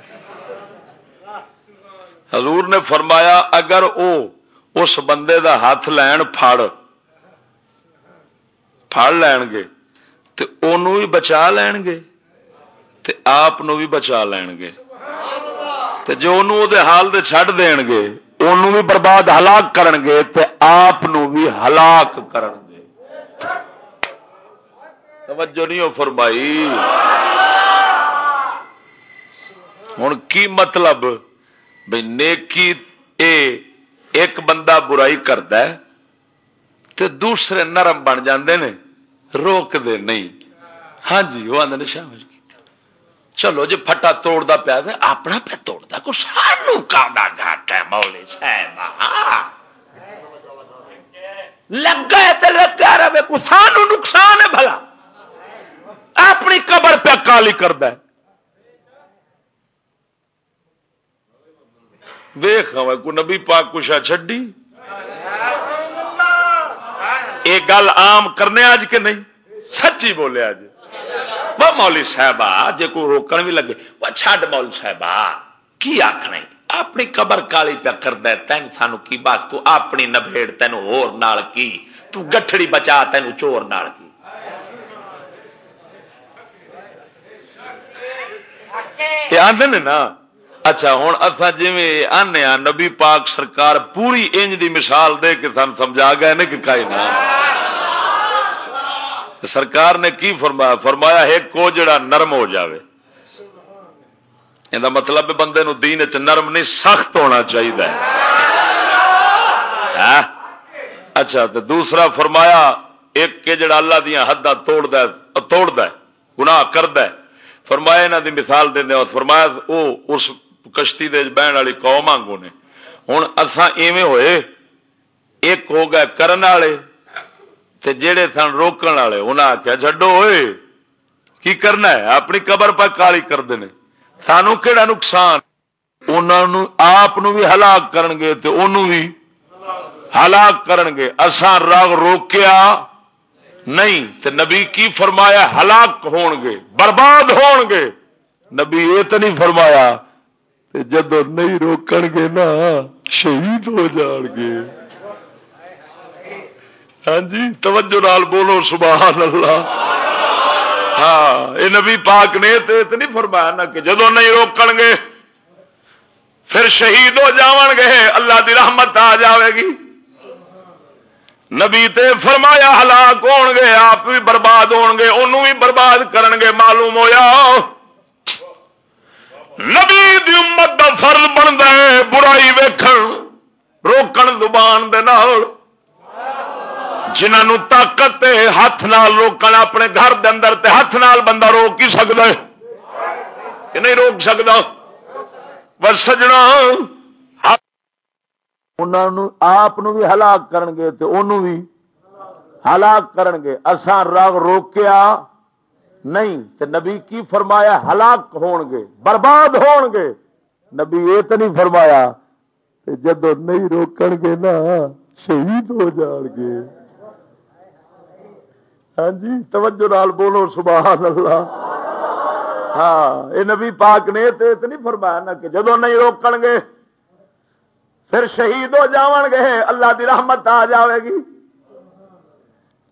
حضور نے فرمایا، اگر او اس بندے دا ہاتھ لین پھڑ پھڑ لین گے تو انہوں بھی بچا لین گے، تے آپ نو بھی بچا لین گے۔ تے جو انہوں دے حال دے چھڑ دین گے انہوں بھی برباد ہلاک کرن گے، تے آپ نو بھی ہلاک کرن گے۔ توجہ نہیں ہو فرمائی۔ ہوں کی مطلب؟ بھائی نیکی اے ایک بندہ برائی کرد دوسرے نرم بن جاندے نے روک دے نہیں۔ ہاں جی وہ آدھے شامل چلو جی پٹا توڑتا پیا اپنا پہ توڑتا کو سانو کا گھاٹ ہے مولی صاحب۔ ہاں۔ لگا ہے تو لگا رہے، کو سانو نقصان ہے بھلا۔ اپنی قبر پہ کالی کرد ویخ کو نبی پاک کشا چڈی یہ گل آم کرنے آج کے نہیں سچی بولے آج۔ وہ مولی صاحبہ جی کوئی روکن بھی لگے وہ چڈ مول صاحبہ۔ کی آخنا اپنی قبر کالی پیا کر تین سانو کی بات تو اپنی نبیڑ تین ہور نال کی۔ تو گٹھڑی بچا تین چور نال کی۔ آدھے نا اچھا ہوں اصا جی آنے نبی پاک سرکار پوری انج دی مثال دے کے سن سمجھا گئے نے کہ سرکار نے کی فرمایا؟ فرمایا ہے کو جڑا نرم ہو جاوے۔ یہ مطلب بندے نو دین چ نرم نہیں، سخت ہونا چاہیے ہاں؟ اچھا تو دوسرا فرمایا، ایک کے جڑا اللہ دیا حداں توڑ توڑ گناہ کرد فرمایا انہوں دی مثال دے اور فرمایا، او، اس کشتی دے بہن والی قوم آنگو نے۔ ہوں اصا ایویں ہوئے، ایک ہو گئے کرن والے تے جڑے سن روکن والے۔ انہیں آخیا چڈو ہوئے کی کرنا ہے؟ اپنی قبر پر کالی کرتے ہیں سانو کہڑا نقصان؟ انہوں آپ بھی ہلاک کرن گے تے انہوں بھی ہلاک کرن گے۔ اسان رگ روکیا نہیں۔ تے نبی کی فرمایا، ہلاک ہون گے، برباد ہون گے۔ نبی یہ تو نہیں فرمایا جدو نہیں روکن گے نا، شہید ہو جان گے۔ ہاں جی توجہ نال بولو، سبحان اللہ۔ ہاں یہ نبی پاک نے تو نہیں فرمایا نا کہ جدو نہیں روکن گے، پھر شہید ہو جاون گے، اللہ دی رحمت آ جاوے گی۔ نبی تے فرمایا ہلاک ہو گے، آپ بھی برباد ہو گے انہوں بھی برباد کرن گے، معلوم ہویا۔ نبی دی امت دا فرض بنتا ہے، برائی ویکھن، روکن زبان دے نال۔ جنہوں طاقت ہاتھ نال روکن، اپنے گھر دے اندر تے ہاتھ نال بندہ روک ہی سکتا ہے۔ کہ نہیں روک سکتا بس سجنا۔ آپ بھی ہلاک کرن گے تے انہوں بھی ہلاک کرن گے۔ اسان رگ روکیا۔ نہیں تے نبی کی فرمایا ہلاک ہون گے، برباد ہون گے۔ نبی یہ تو نہیں فرمایا جدو نہیں روکن گے نا، شہید ہو جان گے۔ ہاں جی توجہ نال بولو، سبحان اللہ۔ ہاں یہ نبی پاک نے تو نہیں فرمایا نا کہ جدو نہیں روکن گے، پھر شہید ہو جان گے۔ اللہ دی رحمت آ جائے گی۔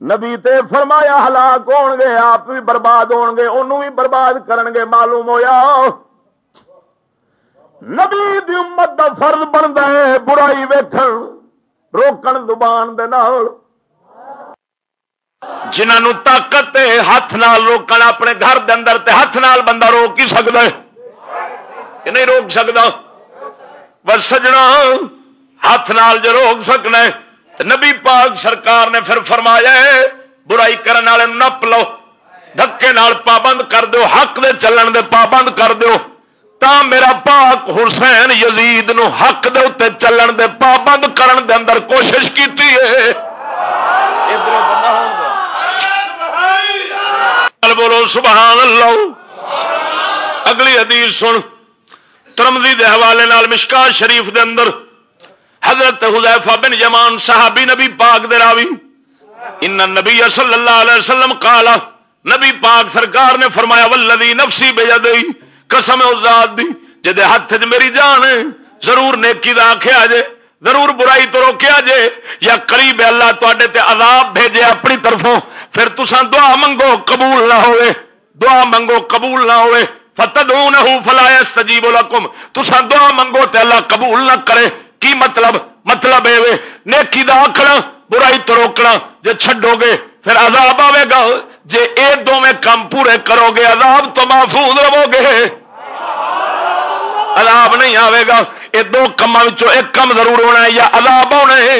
نبی تے فرمایا ہلاک ہو گے آپ بھی برباد ہو گے انہوں بھی برباد کرن گے معلوم ہویا؟ نبی دی امت دا فرض بنتا ہے برائی ویکھن، روکن زبان دے نال۔ جنہوں طاقت ہاتھ نال روکن، اپنے گھر دے اندر تے ہاتھ نال بندہ روک ہی سکتا ہے۔ کہ نہیں روک سکتا بس سجنا، ہاتھ نال جو روک سکنا ہے۔ نبی پاک سرکار نے پھر فرمایا برائی کرنے والے نپ لو۔ دکے پابند کر دو حق دے چلن دے پابند کر دو تا میرا پاک حسین یزید نو حق دے اتنے چلن دے پابند کرن دے اندر کوشش کی بولو، سبحان اللہ۔ اگلی حدیث سن۔ ترمزی دے حوالے نال مشکا شریف دے اندر حضرت حذیفہ بن یمان صحابی نبی پاک دے راوی۔ ان نبی صلی اللہ علیہ وسلم قال نبی پاک سرکار نے فرمایا، والذی نفسی بیدی، قسم ذات دی، جدے ہاتھ وچ میری جان ہے، ضرور نیکی دا آکھیا جے، ضرور برائی تو روکیا جے، یا قریب اللہ تے تے عذاب بھیجے اپنی طرفوں، پھر تساں دعا منگو قبول نہ ہوئے۔ دعا منگو قبول نہ ہوئے۔ فتدعونہ فلا یستجیب لکم تساں دعا منگو تے اللہ قبول نہ کرے۔ کی مطلب؟ مطلب یہ نیکی دا آکھنا، برائی تو روکنا۔ جے چھڈو گے، پھر عذاب آئے گا۔ جے اے دو کام کم پورے کرو گے، عذاب تو محفوظ رہو گے۔ عذاب نہیں آئے گا۔ یہ دو کام ایک کم ضرور ہونا ہے، یا عذاب ہونا ہے،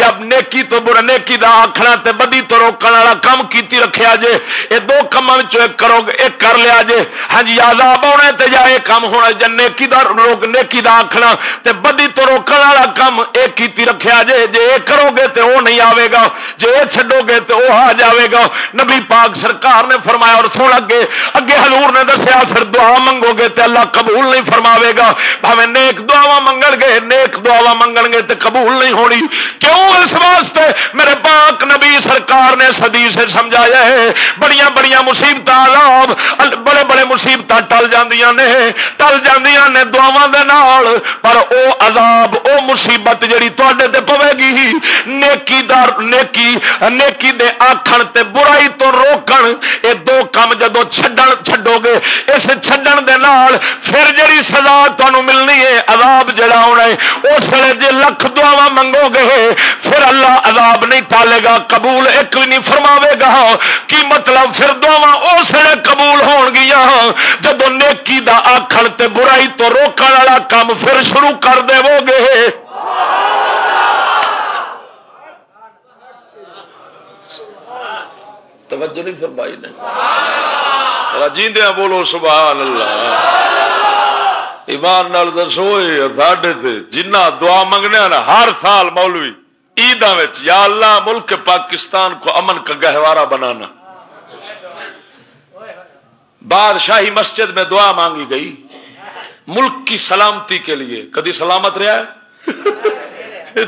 یا نیکی تو برا، نیکی دا آخنا تے بدی تو روکن والا کم کیتی رکھیا جے۔ اے دو کماں وچوں ایک کرو گے، ایک کر لیا جے۔ ہاں جی عذاب آنے تے یا اے کم ہونا جے نیکی دا روک، نیکی دا آخنا تے بدی تو روکن والا کم ایک کیتی رکھیا جے۔ جے اے کرو گے تے او نہیں آوے گا۔ جے اے چھڈو گے تے او آ جاوے گا۔ نبی پاک سرکار نے فرمایا اور سن اگے اگے حضور نے دسیا، پھر دعا منگو گے تے اللہ قبول نہیں فرماوے گا۔ بھاویں نیک دعا منگن گے، نیک دعا منگن گے تے قبول نہیں ہونی۔ کیوں؟ اس واسطے میرے پاک نبی سرکار نے سدی سے سمجھایا ہے بڑی بڑی مصیبت عذاب بڑے بڑے مصیبت ٹل جاندیاں نے، ٹل جاندیاں نے دعاواں دے نال۔ پر او عذاب، او مصیبت جڑی تواڈے تے پوے گی۔ نیکی دار نیکی نیکی دے آکھن تے برائی تو روکن، اے دو کام جدو چھڈن چھڈو گے، اس چھڈن دے نال پھر جڑی سزا تانوں ملنی ہے، عذاب عذاب جڑا ہونا ہے، اس ویلے جے لکھ دعاواں منگو گے، پھر اللہ عذاب نہیں ٹالے گا، قبول ایک بھی نہیں فرماوے گا۔ کی مطلب پھر دونوں اس ویلے قبول ہون گیا جب نیکی دا آخر تے برائی تو روکن والا کام پھر شروع کر دے گے۔ توجہ نہیں فرمائی نے۔ جیندیا بولو، سبحان اللہ۔ ایمان نال دسو ساڈے جنہ دعا منگنے نا ہر سال مولوی عید یا اللہ ملک پاکستان کو امن کا گہوارہ بنانا۔ بادشاہی مسجد میں دعا مانگی گئی۔ ملک کی سلامتی کے لیے۔ کدی سلامت رہا ہے؟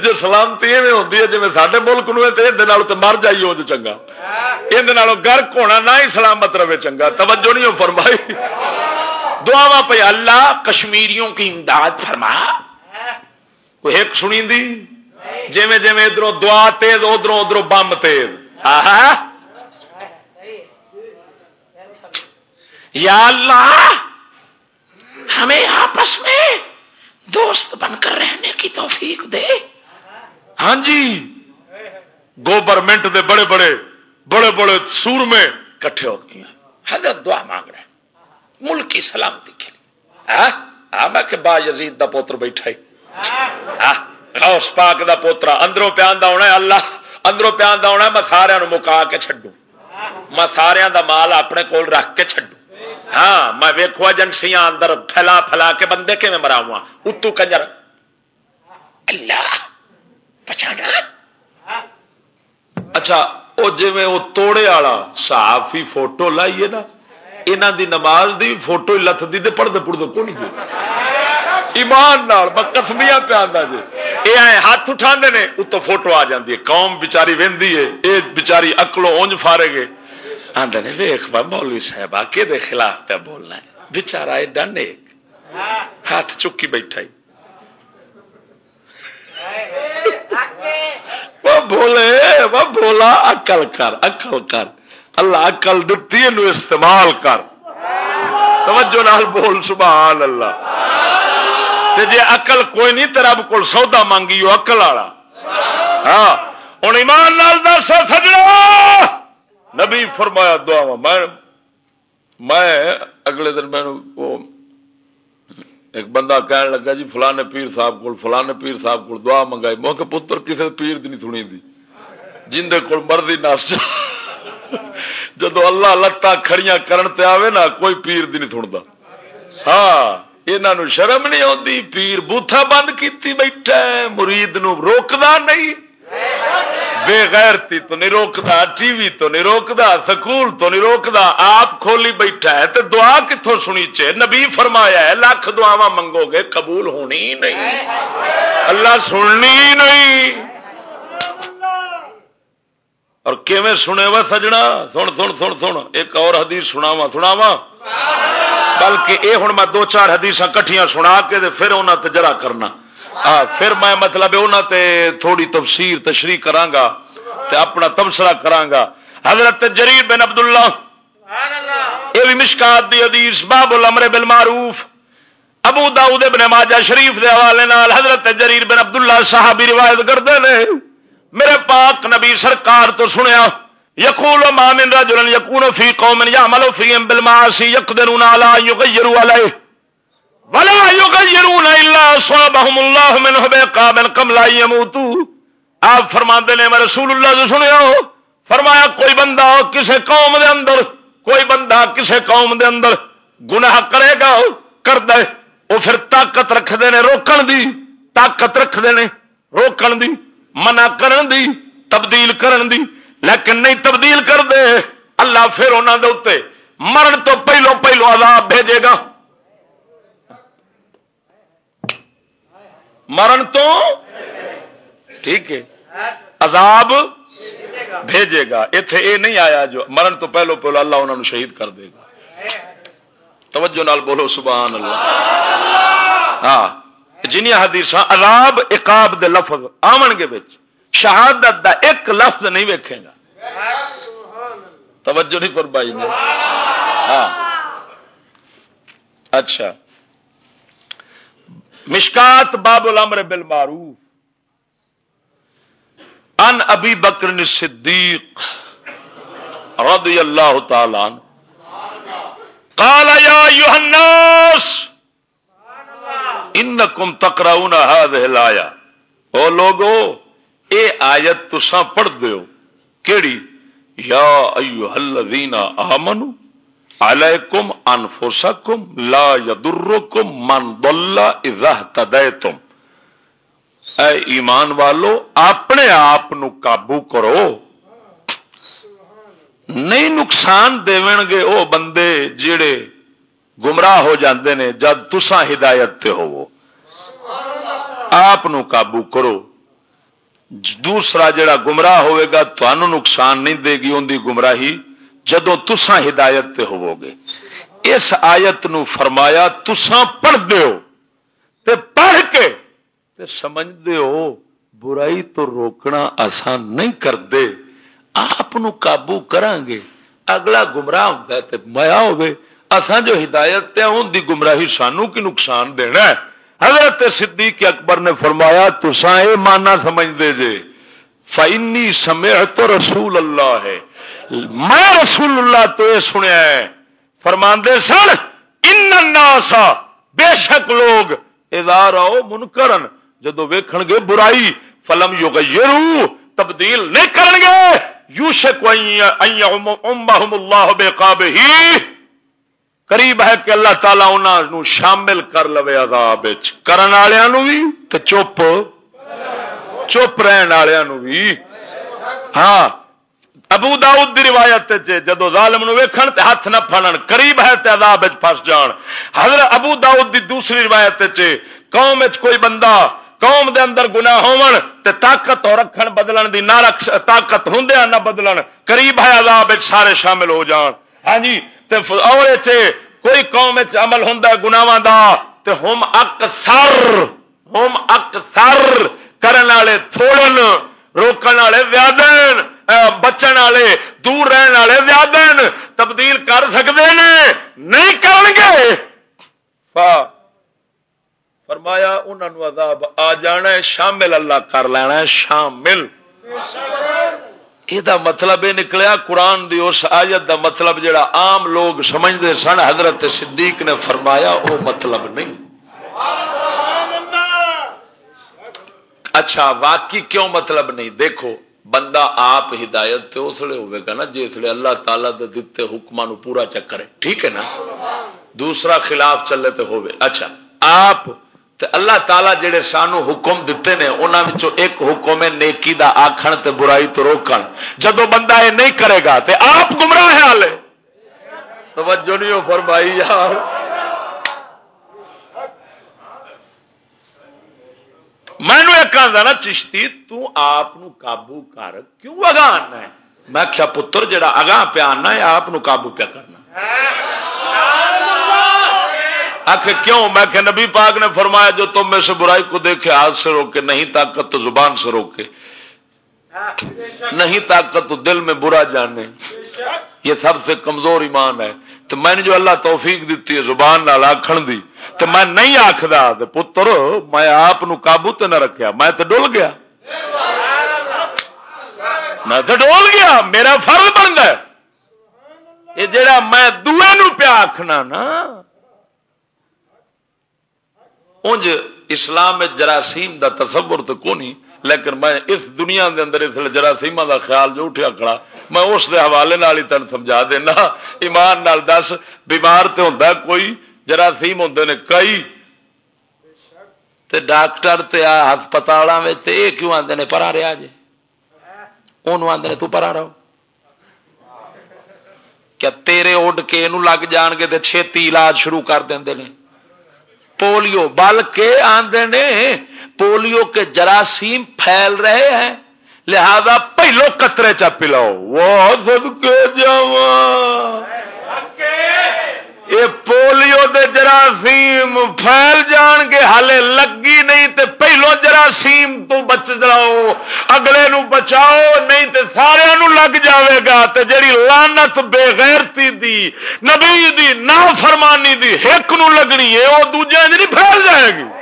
جو سلامتی ہوتی ہے جی سارے ملک نو تو مر جائیے وہ چنگا۔ یہ گرک ہونا نہ ہی سلامت رہے چنگا۔ توجہ نہیں فرمائی۔ دعوا پہ اللہ کشمیریوں کی امداد فرما۔ کوئی ایک سنی دی؟ جی جی ادھر دعا تیز ادھر ادھر بم تیز۔ یا اللہ، ہمیں آپس میں دوست بن کر رہنے کی توفیق دے۔ ہاں جی۔ گورنمنٹ دے بڑے بڑے بڑے بڑے سور میں کٹھے ہو گئے۔ حضرت دعا مانگ رہے ہیں۔ ملک کی سلامتی کے لیے میں کہ با یزید دا پوتر بیٹھا غوث پاک دا پوترا اندروں پہ آندا ہونا ہے اللہ، اندروں پہ آندا ہونا ہے، میں سارے مکا کے چھڈوں۔ میں سارے دا مال اپنے کول رکھ کے چھڈوں۔ ہاں میں ویکو ایجنسیاں اندر پھیلا پھیلا کے بندے کے میں مراوا اتو کنجر۔ اللہ پچھانا اچھا وہ جی وہ توڑے والا صحافی فوٹو لائیے نا۔ یہاں دی نماز دی فوٹو لت دی پڑھتے پڑھتے کون جی ایمان کسمیا پیا جی۔ یہ ہاتھ اٹھا نے اتو فوٹو آ جاتی ہے۔ قوم بچاری وہدی ہے یہ بچاری اکلو اونج فارے گے۔ آدھے نے ویخ با مولوی صاحب کے دے خلاف پہ بولنا ہے۔ بچارا ڈن ایک ہاتھ چکی بیٹھا ہی وہ بولے وہ بولا اکل کر اکل کر۔ اللہ اکل دتی استعمال کر۔ توجہ نال بول، سبحان اللہ۔ تے جے اکل کوئی نہیں تو رب کو سودا مانگی وہ اکل والا۔ ہاں۔ ہوں ایمان نال دس سجنا۔ نبی فرمایا دعا میں میں اگلے دن میں وہ ایک بندہ کہنے لگا جی فلانے پیر صاحب کو فلانے پیر صاحب کو دعا منگائی۔ میں کہ پتر کسی پیر دی نہیں سنی دی۔ جن کو مرضی نس جدو اللہ لتا کھڑیاں کرن تے آوے نا، کوئی پیر دی نہیں تھندا ہاں یہ شرم نہیں آتی پیر بوتھا بند کیتی بیٹھا ہے، مرید نو روکدا نہیں۔ بے غیرتی تو نہیں روکدا، ٹی وی تو نہیں روکدا، سکول تو نہیں روکدا، آپ کھولی بیٹھا ہے تو دعا کتوں سنی چے نبی فرمایا ہے، لاکھ دعا منگو گے، قبول ہونی نہیں۔ اللہ سننی نہیں۔ اور کیویں سنے وا سجنا؟ سن سن سن سن۔ ایک اور حدیث سناوا سناوا بلکہ اے ہوں میں دو چار حدیث کٹھیاں سنا کے دے پھر انہوں تے جرا کرنا۔ آ پھر میں مطلب انہوں تے تھوڑی تفسیر تشریح کرانگا تے اپنا تبصرہ کرانگا۔ حضرت جریر بن عبداللہ یہ بھی مشکات دی حدیث باب الامر بالمعروف۔ ابو داؤد ابن ماجہ شریف دے حوالے نال حضرت جریر بن عبداللہ صحابی روایت کرتے ہیں میرے پاک نبی سرکار تو سنیا یقول مامن رجل یقون فی قوم یعمل فیہم بالمعاصی یقدرون علی یغیروا علیہ۔ ولا یغیرون الا اصابهم الله منه بعقاب قبل ان يموتوا آپ فرما نے، میں رسول اللہ سے سنیا فرمایا، کوئی بندہ کسی قوم دے اندر، کوئی بندہ کسی قوم دے اندر گناہ کرے گا کر دے وہ پھر طاقت رکھتے ہیں روکن دی، طاقت رکھتے ہیں روکن دی۔ منع کرن دی، تبدیل کرن دی، لیکن نہیں تبدیل کر دے اللہ پھر انہوں دے اتنے مرن تو پہلو پہلو عذاب بھیجے گا۔ مرن تو ٹھیک ہے، عذاب بھیجے گا۔ اتے یہ نہیں آیا جو مرن تو پہلو پہلو اللہ انہوں نے شہید کر دے گا۔ توجہ نال بولو سبحان اللہ۔ ہاں۔ جنیا حدیث عذاب اقاب دے لفظ آمن گے بچ شہادت دا ایک لفظ نہیں ویکھے گا۔ توجہ نہیں فرمائی نے۔ ہاں۔ اچھا۔ مشکات باب الامر بالمعروف۔ ان ابی بکر صدیق رضی اللہ تعالی قال یا ایوہ الناس! انکم تقرؤون هذه الایا او لوگو، اے آیت تساں پڑھ دیو۔ کیڑی؟ یا ایوہ الذین آمنو، علیکم انفسکم لا یدرکم من ضل اذا اهتدیتم۔ اے ایمان والو، اپنے آپ قابو کرو۔ نہیں نقصان دے گے او بندے جڑے گمراہ ہو جاندے نے، جب تسا ہدایت تے ہو آپ قابو کرو۔ دوسرا جڑا گمراہ ہوئے گا تو نقصان نہیں دے گی ان کی گمراہی جدو تسا ہدایت تے ہو گے۔ اس آیت نو فرمایا تسا پڑھ دیو تے پڑھ کے تے سمجھ ہو، برائی تو روکنا آسان نہیں کرتے آپ قابو کران گے اگلا گمراہ ہوتا ہے میا اسان جو ہدایت ہاں، ان دی گمراہی سانو کی نقصان دینا ہے؟ حضرت صدیق اکبر نے فرمایا تسا یہ ماننا سمجھ دے جے۔ فائنی سمے تو رسول اللہ ہے میں رسول اللہ تو یہ سنیا ہے۔ فرماندے سن ان بے شک لوگ ادار آؤ منکرن جدو ویکھن گے برائی، فلم یو تبدیل نہیں کرن گے یوشک اللہ بے قاب ہی قریب ہے کہ اللہ تعالی انہوں شامل کر لو عذاب کرن والوں بھی تو چپ۔ چپ رہن والوں بھی ہاں۔ ابو داؤد دی روایت جدو ظالم نو ویکھن تے ہاتھ نہ پھڑن، قریب ہے تے عذاب وچ پھس جان۔ حضرت ابو داؤد دی دوسری روایت چ قوم وچ کوئی بندہ قوم دے اندر گنا تے طاقت اور رکھن بدلن دی، نہ رکھ، طاقت ہوں نہ بدلن، قریب ہے عذاب وچ سارے شامل ہو جان۔ ہاں جی تے اور کوئی قوم عمل ہوں گناواں دا، تے ہم اکثر ہم اکثر کرن والے تھوڑن، روکن والے زیادہ بچن والے، دور رہن والے زیادہ تبدیل کر سکتے ہیں نہیں کرن گے۔ فرمایا انہوں عذاب آ جانا ہے، شامل اللہ کر لینا ہے شامل۔ یہ مطلب یہ نکلیا قرآن دی اس آیت دا مطلب جڑا عام لوگ سمجھتے سن، حضرت صدیق نے فرمایا وہ مطلب نہیں۔ اچھا واقعی کیوں مطلب نہیں؟ دیکھو، بندہ آپ ہدایت اس لیے ہوئے گا نا، جس لیے اللہ تعالی دے دیتے حکمان پورا چکر ہے ٹھیک ہے نا؟ دوسرا خلاف چلے تو ہوئے۔ اچھا آپ تے اللہ تعالی جڑے سانو حکم دیتے نے انہوں ایک حکم ہے نیکی دا آخر تے برائی تو روکن۔ جدو بندہ یہ نہیں کرے گا تے آپ گمراہ ہے ہالے توجہ نہیں ہو فرمائی یار۔ مینو ایک آدھا نا، چشتی، تو تپ قابو کر۔ کیوں اگاں آنا ہے؟ میں کیا پتر، جڑا اگاں پہ آنا ہے، آپ قابو پیا کرنا۔ آخ کیوں؟ میں کہ نبی پاک نے فرمایا جو تم میں سے برائی کو دیکھے ہاتھ سے روکے، نہیں طاقت تو زبان سے روکے۔ نہیں طاقت تو دل میں برا جانے۔ یہ سب سے کمزور ایمان ہے۔ تو میں نے جو اللہ توفیق دیتی ہے، زبان نال آخن دی، تو میں نہیں آخر پتر، میں آپ قابو تو نہ رکھیا، میں تو ڈول گیا۔ میں تو ڈول گیا، میرا فرض بن گیا یہ جڑا میں دوے نو پیا آخنا نا انج اسلام جراثیم دا تصور تو کونی، لیکن میں اس دنیا دے اندر اس جراثیم دا خیال جو اٹھیا کھڑا، میں اس دے حوالے نال ہی تین سمجھا دینا۔ ایمان نال دس، بیمار تے ہوندا کوئی، جراثیم ہوندے نے کئی۔ تے ڈاکٹر تے ہسپتالاں وچ تے اے کیوں آندے نے پرا رہیا جی اونوں آندے نے تو پرا رہو۔ کیا تیرے اڈ کے اینو لگ جان گے تے چھتی علاج شروع کر دیندے نے؟ پولیو بلکہ آندے نے پولیو کے جراثیم پھیل رہے ہیں، لہذا پہلو قطرے چا پلاؤ۔ وہ کے یہ پولیو دے جراثیم پھیل جان گے ہالے لگی نہیں تے پہلو جراثیم تو بچ جاؤ۔ اگلے نو بچاؤ، نہیں تے سارے نو لگ جاوے گا۔ تے جڑی لانت بے غیرتی دی، نبی دی نا فرمانی دی ہک نو لگنی ہے، وہ دوجے نہیں پھیل جائے گی۔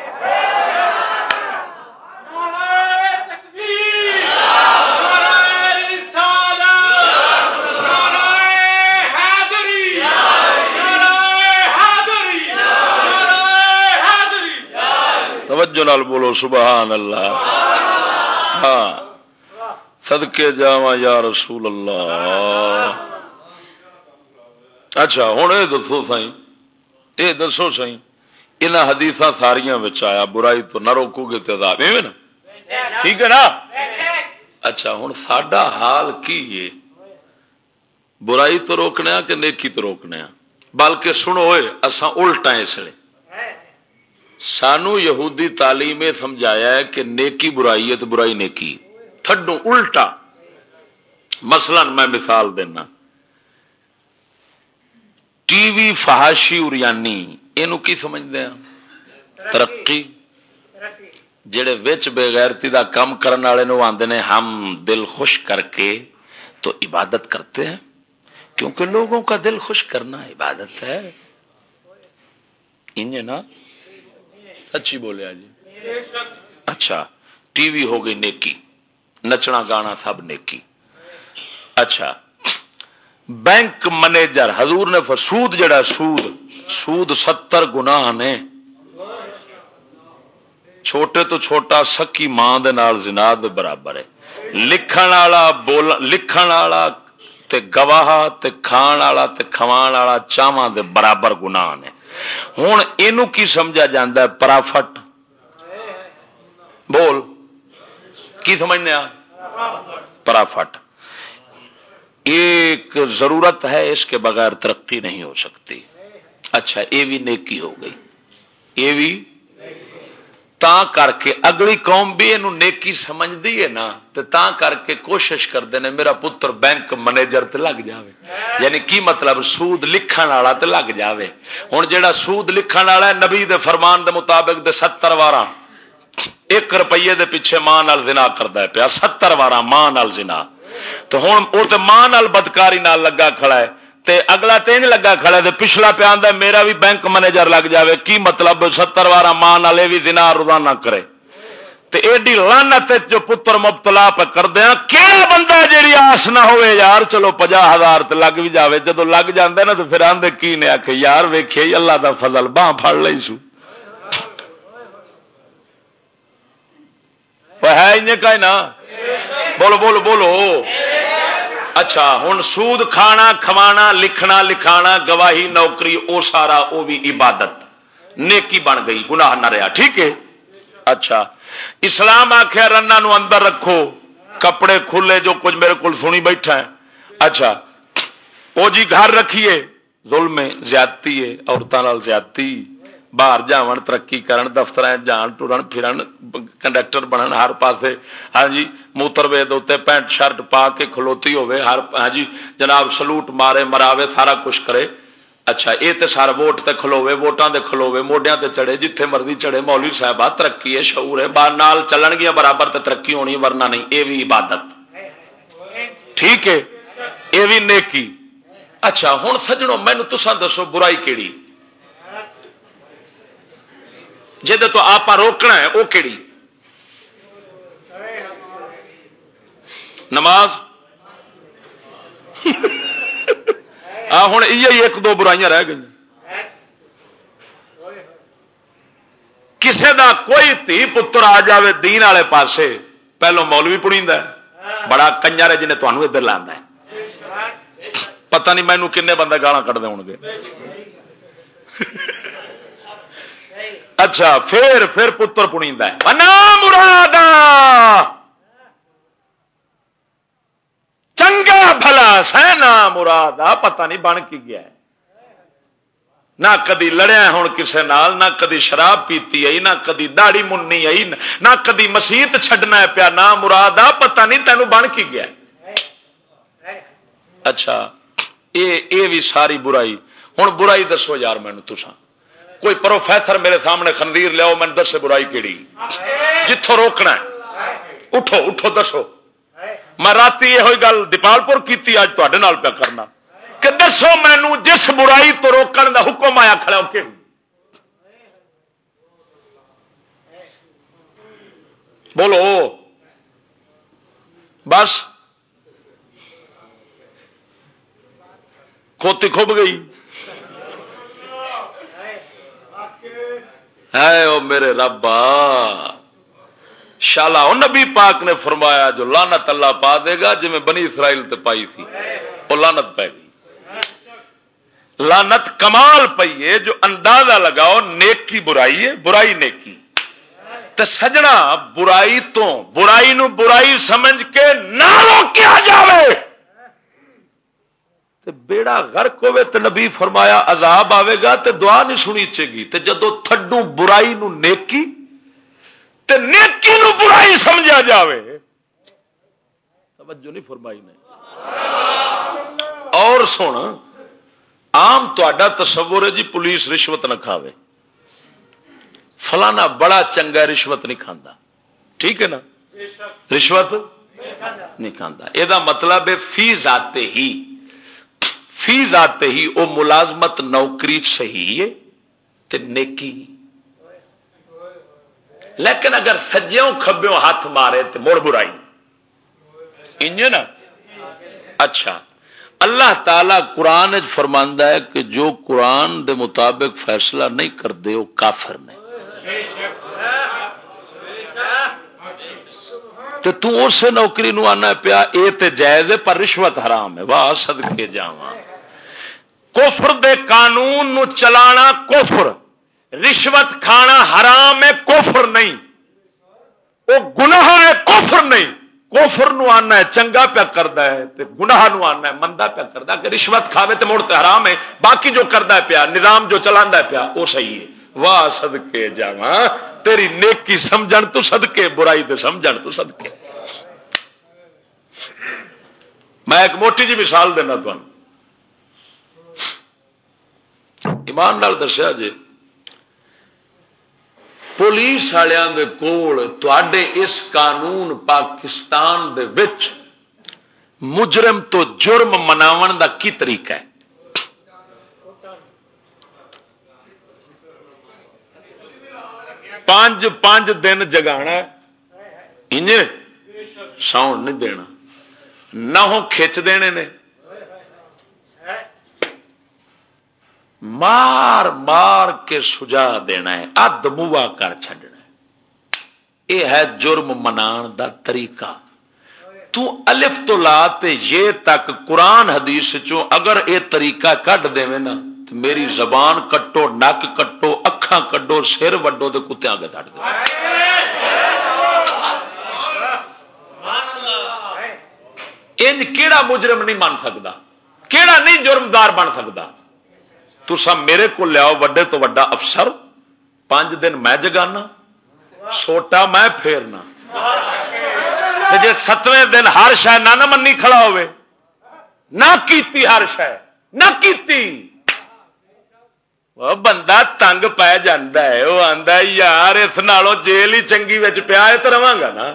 توجہ نال بولو، سبحان اللہ۔ ہاں۔ سدکے جا یا رسول اللہ۔ اچھا ہوں یہ دسو سائی یہ دسو سائی ان حدیث ساریا آیا، برائی تو نہ روکو گے تو نا؟ ٹھیک ہے نا؟ اچھا ہوں سڈا حال کی ہے؟ برائی تو روکنے ہاں کہ نیکی تو روکنے ہاں؟ بلکہ سنو اصا الٹا اس لیے سانو یہودی تعلیم سمجھایا ہے کہ نیکی برائی ہے تو برائی نیکی تھڈو الٹا۔ مثلا میں مثال دینا۔ ٹی وی فہاشی اریانی یہ سمجھتے ہیں ترقی۔ جڑے وچ بےغیرتی دا کم کرنے والے آدھے نے ہم دل خوش کر کے تو عبادت کرتے ہیں؟ کیونکہ لوگوں کا دل خوش کرنا عبادت ہے۔ انج نا؟ سچی بولیا جی اچھا ٹی وی ہو گئی نیکی نچنا گانا سب نیکی۔ اچھا بینک مینیجر حضور نے سود جڑا سود سود ستر گنا نے۔ چھوٹے تو چھوٹا، سکی ماں دے نال زنا دے برابر ہے۔ لکھن والا، بول، لکھن والا تے گواہ، تے کھان والا تے کھوان والا چاواں دے برابر گناہ نے۔ ہوں یہ کی سمجھا جا پرافٹ۔ بول، کی سمجھنے پرافٹ۔ ایک ضرورت ہے، اس کے بغیر ترقی نہیں ہو سکتی۔ اچھا یہ بھی نیکی ہو گئی۔ یہ بھی۔ تا کر کے اگلی قوم بھی یہ نیکی سمجھتی ہے نا تو تا کر کے کوشش کرتے ہیں میرا پتر بینک مینیجر تے لگ جاوے۔ یعنی کی مطلب سود لکھن والا تے لگ جاوے۔ ہوں جہاں سود لکھن والا ہے، نبی دے فرمان دے مطابق دے ستر وارہ ایک روپیے دے پیچھے ماں نال زنا کرتا ہے پیا، ستر وارہ ماں نال زنا۔ تو ہوں وہ تو ماں نال بدکاری نال لگا کھڑا ہے۔ تے اگلا تین لگا کھڑا تے پچھلا پیا میرا بھی بینک مینیجر لگ جاوے۔ کی مطلب؟ ستر وارا ماں والے بھی زنا روزانہ کرے۔ تے ایڈی لانت جو پتر مبتلا پہ کر دیا کہڑا بندہ جیڑی آس نہ ہوئے یار؟ چلو پجا ہزار تے لگ بھی جاوے۔ جدو لگ جاندے نا تو پھر آندے کی نے آخ یار ویکھے، اللہ دا فضل باہ پھڑ لئی سو۔ ہے ان کا نا۔ بولو بولو بولو۔ اچھا ہوں سود کھانا، کھوانا، لکھنا، لکھانا، گواہی، نوکری، او سارا، او بھی عبادت۔ نیکی بن گئی، گناہ نہ رہا ٹھیک ہے؟ اچھا۔ اسلام آخیا رنا نو اندر رکھو۔ کپڑے کھلے، جو کچھ میرے کو سنی بیٹھا ہے۔ اچھا۔ وہ جی گھر رکھیے ظلم زیادتی ہے عورتوں زیادتی۔ باہر جا ترقی کرن دفتر جان ٹرن پھرن کنڈکٹر بنن ہر پاسے ہاں جی موتروے دے پینٹ شرٹ پا کے کھلوتی ہوے ہر ہاں جی جناب سلوٹ مارے مراوے سارا کچھ کرے اچھا یہ تو سارا ووٹ تے کھلوے ووٹاں دے کھلوے موڈیا تے چڑھے جتھے مرضی چڑھے مولوی صاحب ترقی ہے شعور ہے باہر نال چلن گیا برابر تے ترقی ہونی ورنہ نہیں یہ بھی عبادت ٹھیک ہے یہ بھی نیکی اچھا ہوں سجنوں مینو تسا دسو برائی کیڑی جہد تو آپ روکنا ہے وہ کہڑی نماز؟ ہوں یہ ایک دو برائیاں رہ گئی کسے دا کوئی تھی پتر آ جائے دین والے پاسے، پہلو مولوی پڑی بڑا کنجر ہے جنہیں تمہیں ادھر لانا پتہ نہیں مینو کن بندے گالا کٹتے ہو گے اچھا پھر پھر پتر پنی مراد چنگا بھلا سہنا مراد پتہ نہیں بن کی گیا نہ کدی لڑیا ہوں کسے نال، نہ کدی شراب پیتی آئی، نہ کدی داڑی مننی آئی، نہ کدی مسیت چھڈنا پیا۔ نہ مراد آ پتا نہیں تینوں بن کی گیا اچھا اے اے بھی ساری برائی۔ ہوں برائی دسو یار مینو تسا کوئی پروفیسر میرے سامنے خندیر لیاؤ میں دسے برائی کیڑی جتوں روکنا ہے۔ اٹھو اٹھو، دسو۔ میں رات یہ گل دیپال پور کی اج تے پیا کرنا۔ کہ دسو مینو جس برائی تو روکن دا حکم آیا، کھڑا کہ بولو۔ بس۔ کھوتی کھب گئی۔ ہے او میرے ربا۔ شالا نبی پاک نے فرمایا، جو لانت اللہ پا دے گا جی میں بنی اسرائیل تے پائی تھی وہ لانت پی گئی۔ لانت کمال پی ہے، جو اندازہ لگاؤ، نیکی برائی ہے، برائی نیکی۔ تے سجنا برائی تو، برائی نو برائی سمجھ کے نہ روکیا جاوے۔ تے بیڑا غرق ہوئے تے نبی فرمایا عذاب آئے گا تے دعا نہیں سنی چے گی۔ تے جدو تھڈو برائی نو نیکی تے نیکی نو برائی سمجھا جاوے۔ توجہ نہیں فرمائی نہیں اور سن آم تا تصور ہے جی پولیس رشوت نہ کھاوے۔ فلانا بڑا چنگا رشوت نہیں کھانا ٹھیک ہے نا؟ رشوت نہیں کھانا یہ مطلب ہے فیس آتے ہی۔ فیس آتے ہی وہ ملازمت نوکری صحیح ہے تے نیکی۔ لیکن اگر سجیوں کھبیوں ہاتھ مارے تو مڑ برائی۔ انجن اچھا۔ اللہ تعالی قرآن فرماندہ ہے کہ جو قرآن دے مطابق فیصلہ نہیں کرتے وہ کافر نے۔ تو تو اسے نوکری نو آنا پیا، اے تے جائز ہے پر رشوت حرام ہے۔ واہ سد کے جا کوفر دے قانون نو چلانا کوفر رشوت کھانا حرام ہے کوفر نہیں۔ وہ گناہ ہے کوفر نہیں۔ کوفر نو آنا ہے، چنگا پیا کرتا ہے تے گناہ نو آنا ہے، مندا پیا کرتا کہ رشوت کھاوے تے مڑ تے حرام ہے۔ باقی جو کرتا ہے پیا، نظام جو چلا ہے پیا، وہ صحیح ہے۔ واہ سدکے جا تیری نیکی سمجھن تو سدکے برائی تے سمجھن تو سدکے میں ایک موٹی جی مثال دینا تمہیں ایمان نال دسیا جی پولیس والوں کے کول تے اس قانون پاکستان دے وچ مجرم تو جرم مناو دا کی طریقہ ہے؟ پانچ پانچ دن جگا ساؤنڈ نہیں دینا۔ نہ ہو کھچ دینے نے۔ مار مار کے سجا دینا ہے اد موا کر چڈنا یہ ہے جرم منان دا طریقہ۔ تو الف تو لا تے یہ تک قرآن حدیث چو اگر اے طریقہ کٹ دے نا تو میری زبان کٹو نک کٹو اکھاں کڈو سر وڈو تو کتے آگے تٹ دو ان کیڑا مجرم نہیں من سکتا کیڑا نہیں جرمدار بن سکتا تسا میرے کو لیاؤ وڈے تو وڈا افسر پانچ دن میں جگانا سوٹا میں پھیرنا۔ جی ستویں دن ہر شہ نہ منی کھڑا ہوئے نہ کیتی ہر شہ نہ کیتی۔ بندہ تنگ پی جا ہے وہ آتا یار اس نالوں جیل ہی چنگی پیا تو رہا گا نا۔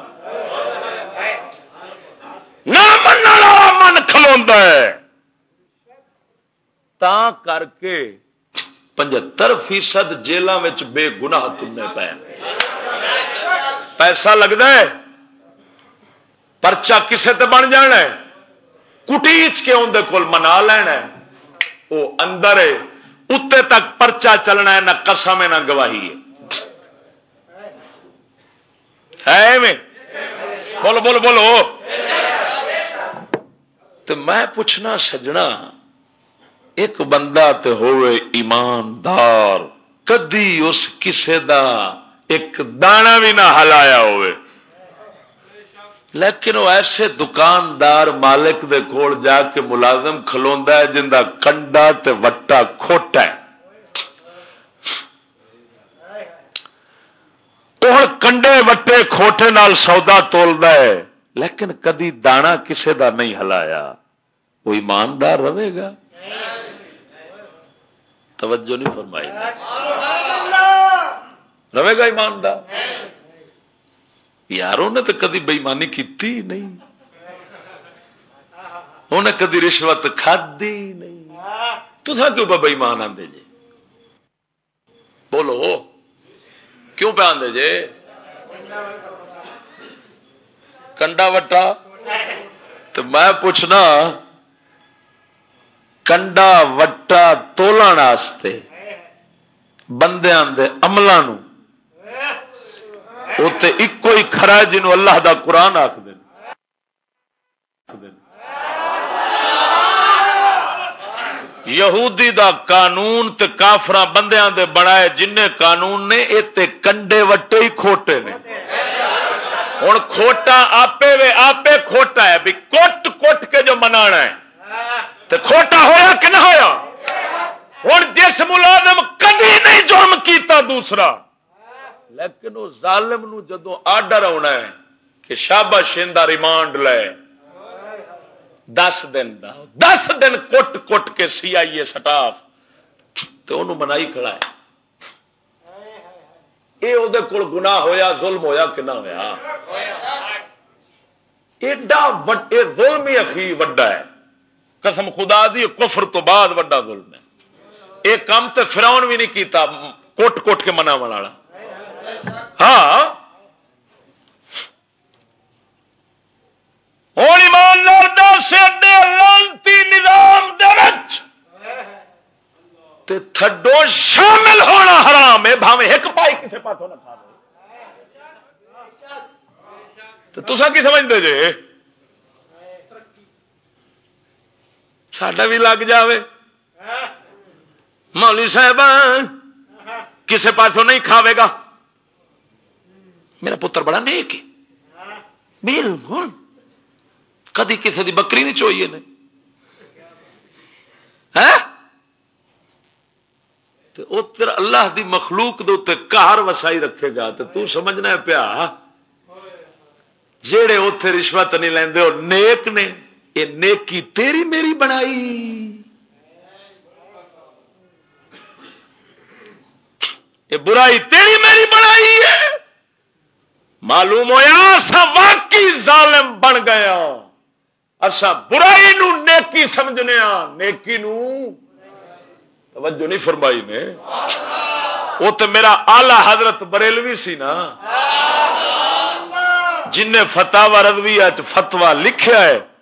نہ من کھلوا ہے۔ تا کر کے پچہتر فیصد جیلوں میں بے گنا تمنے پے پیسہ لگتا ہے پرچا کسے تے بن جانا ہے کٹیچ کے اندر کول منا لینا ہے وہ اندر ہے اتنے تک پرچا چلنا ہے نہ قسم ہے نہ گواہی ہے بولو بولو بولو تو میں پوچھنا سجنا ایک بندہ تے ہوئے ایماندار، کدی اس کسے دا ایک دانا بھی نہ ہلایا ہوئے لیکن وہ ایسے دکاندار مالک دے کول جا کے ملازم کھلوا ہے جن کنڈا تے وٹا کھوٹا ہے۔ کنڈے وٹے کھوٹے نال سودا تولد ہے، لیکن کدی دانا کسے دا نہیں ہلایا۔ وہ ایماندار رہے گا۔ توجہ نہیں فرمائی۔ رہے گا ایماندار یار انہیں تو کدی بےمانی کی نہیں۔ انہیں کدی رشوت کھدی نہیں۔ تو کیوں پہ بئیمان آدھے جی بولو۔ کیوں پہ آدھے جے؟ کنڈا وٹا۔ تو میں پوچھنا کنڈا وٹا تولن بندیاں دے عملوں اتنے ایک ہی خرا جنوں اللہ دا قرآن آخ دین یہودی دا قانون تے کافر بندیاں دے بنائے جن قانون نے یہ کنڈے وٹے ہی کھوٹے نے ہوں کھوٹا آپ آپ کھوٹا ہے بھی کٹ کٹ کے جو منا ہے تو کھوٹا ہویا کہ نہ ہویا؟ ہوں جس ملازم کدی نہیں جرم کیتا دوسرا۔ لیکن وہ ظالم نو جدو آڈر آنا ہے کہ شابا شیندہ ریمانڈ لے۔ دس دن دا۔ دس دن کٹ کٹ کے سی آئیے سٹاف تو انہوں منائی کھڑا ہے۔ یہ وہ گنا ہویا، ظلم ہویا کہ نہ ہوا ایڈا ظلم ہی اخی وڈا ہے۔ قسم خدا دی، کفر تو بعد وڈا ظلم ہے۔ یہ کام تو فراؤن بھی نہیں کیتا، کوٹ کوٹ کے منا والا۔ ہاں۔ ہوں ایماندار ایمان لانتی نظام تھڈو شامل ہونا حرام ہے بھاوے ایک پائی کسی پاسوں نہ کھا تو تسا کی سمجھتے جی ساڈا بھی لگ جاوے مولی صاحب کسی پاسوں نہیں کھاوے گا میرا پتر بڑا نیک ہے بالکل کدی کسی دی بکری نہیں چوئیے نے اتر اللہ دی مخلوق دے کار وسائی رکھے گا تو تو سمجھنا پیا جڑے اتے رشوت نہیں لیندے وہ نیک نے یہ نیکی تیری میری بنائی۔ یہ برائی تیری میری بنائی ہے۔ معلوم ہوا سا واقعی ظالم بن گیا ہاں۔ اصا برائی نو نیکی سمجھنے ہاں۔ نیکی نو توجہ نہیں فرمائی نے۔ وہ تو میرا آلہ حضرت بریلوی سی نا۔ جن فتح رضوی فتوا لکھیا ہے۔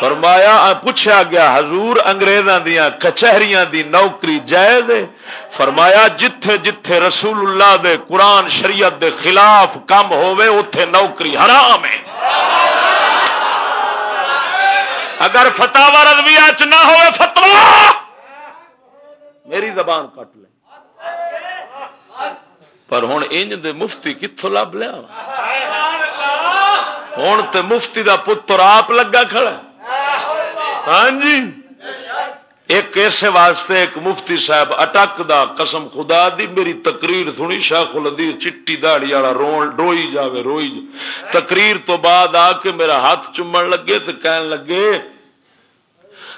فرمایا، پوچھا گیا، حضور انگریزاں دیا کچہریاں دی نوکری جائز ہے؟ فرمایا، جتھے جتھے رسول اللہ دے قرآن شریعت دے خلاف کم ہوئے اتے نوکری حرام ہے۔ اگر فتح رضویہ چ نہ ہوئے فتوا میری زبان کٹ لے۔ پر ہوں انج دے مفتی کتوں لب لیا؟ ہوں تو مفتی دا پتر آپ لگا کھڑا ہاں جی۔ ایک ایسے واسطے ایک مفتی صاحب اٹک دا قسم خدا دی، میری تقریر سنی شاخ الدی چٹی دہڑی والا روئی جاوے، روئی تقریر تو بعد آ کے میرا ہاتھ چومن لگے تو کہن لگے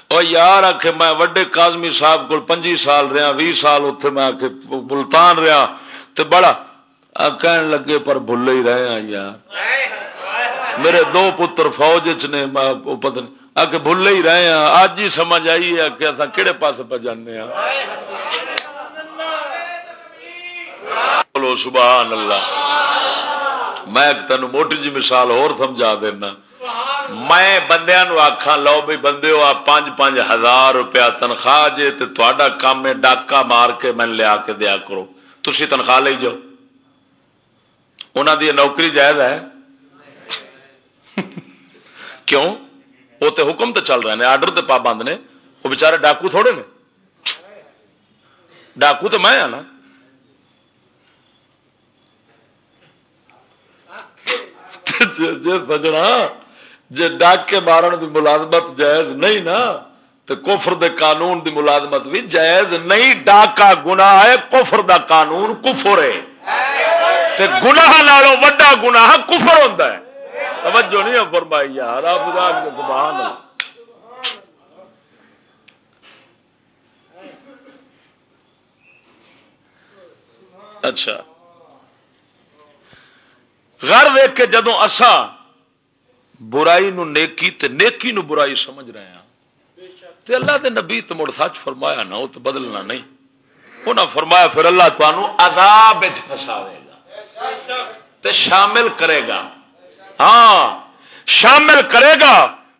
اور یار آخ میں وڈے کازمی صاحب کو پنجی سال رہا بھی سال اتے میں آخ ملتان رہا تو بڑا کہن لگے، پر بھلے ہی رہے ہیں یار۔ میرے دو پتر فوج نے پتہ نہیں۔ آ کے بھلے ہی رہے ہیں۔ اج ہی سمجھ آئی ہے کہ اصا کہڑے پاس پہ جانے ہاں بولو سبحان اللہ۔ میں تین موٹی جی مثال اور سمجھا دینا۔ میں بندیا آخا لو بھائی بندے پانچ پانچ ہزار روپیہ تنخواہ جے تا کام ہے ڈاکا مار کے میں لیا کے دیا کرو۔ تھی تنخواہ لے جاؤ۔ انہوں دی نوکری جائز ہے؟ کیوں؟ وہ تو حکم تو چل رہے ہیں آرڈر تو پابند نے۔ وہ بچارے ڈاکو تھوڑے نے۔ ڈاکو تو میں ہاں نا۔ جی سجنا جی ڈاک کے مارن کی ملازمت جائز نہیں نا تو کفر دے قانون دی ملازمت بھی جائز نہیں۔ ڈاکا گنا ہے، کفر دا قانون کفر ہے۔ گناہ نالوں وڈا گناہ کفر ہوتا ہے۔ توجہ نہیں فرمائی، یار سبحان اچھا۔ گھر ویک کے جدو اسا برائی نو نیکی تے نیکی نو برائی سمجھ رہے ہیں۔ تے اللہ دے نبی تو مڑ سچ فرمایا نا وہ تو بدلنا نہیں۔ انہیں فرمایا، پھر اللہ تمہوں عذاب فساوے گا۔ تے شامل کرے گا۔ ہاں شامل کرے گا۔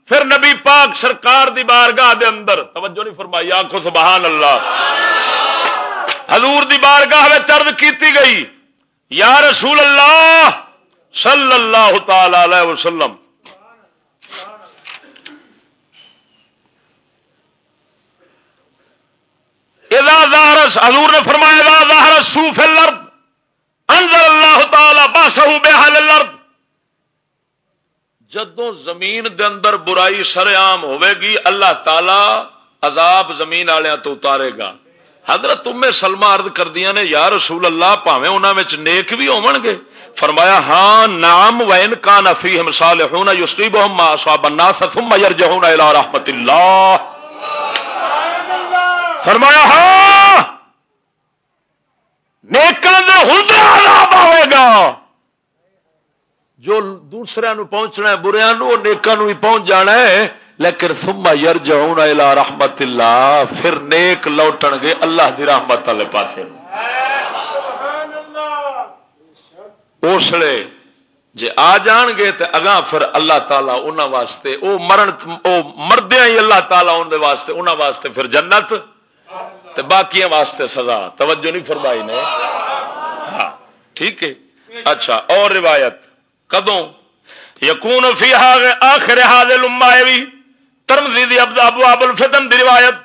پھر نبی پاک سرکار دی بارگاہ دے اندر، توجہ نہیں فرمائی آخو سبحان اللہ۔ حضور دی بارگاہ چرد کیتی گئی، یا رسول اللہ صلی اللہ تعالی علیہ وسلم۔ حضور نے فرمایا ظاہر سوف الارض، انزل اللہ تعالی باسہ بحال الارض جدو زمین دے اندر برائی سر عام ہوے گی، اللہ تعالی عذاب زمین والوں تو اتارے گا۔ حضرت تمہیں سلما ارد کردیا نے، یا رسول اللہ پاوے انہوں نیک بھی ہو گے۔ فرمایا ہاں نام وین کا نفی مثال ہونا یوسری بہم سواب ثم يرجعون الى رحمت اللہ۔ فرمایا ہاں نیکاں دے ہوں عذاب آئے گا۔ جو دوسرے نو پہنچنا ہے بریا نو نیکا نو بھی پہنچ جانا ہے، لیکن سما یار جاؤں الا رحمت اللہ پھر نیک لوٹن گے اللہ دی رحمت والے پاس اسلے جی آ جان گے تو اگاں پھر اللہ تعالیٰ انہوں واسطے، او مرن، او مردیا ہی اللہ تعالیٰ ان واسطے انہوں واسطے پھر جنت، تے باقی واسطے سزا۔ توجہ نہیں فرمائی نے؟ ہاں ٹھیک ہے۔ اچھا اور روایت۔ کدوں یقون فی آخر حاضل بھی ترمزی دی ابو اب الفتن دی روایت،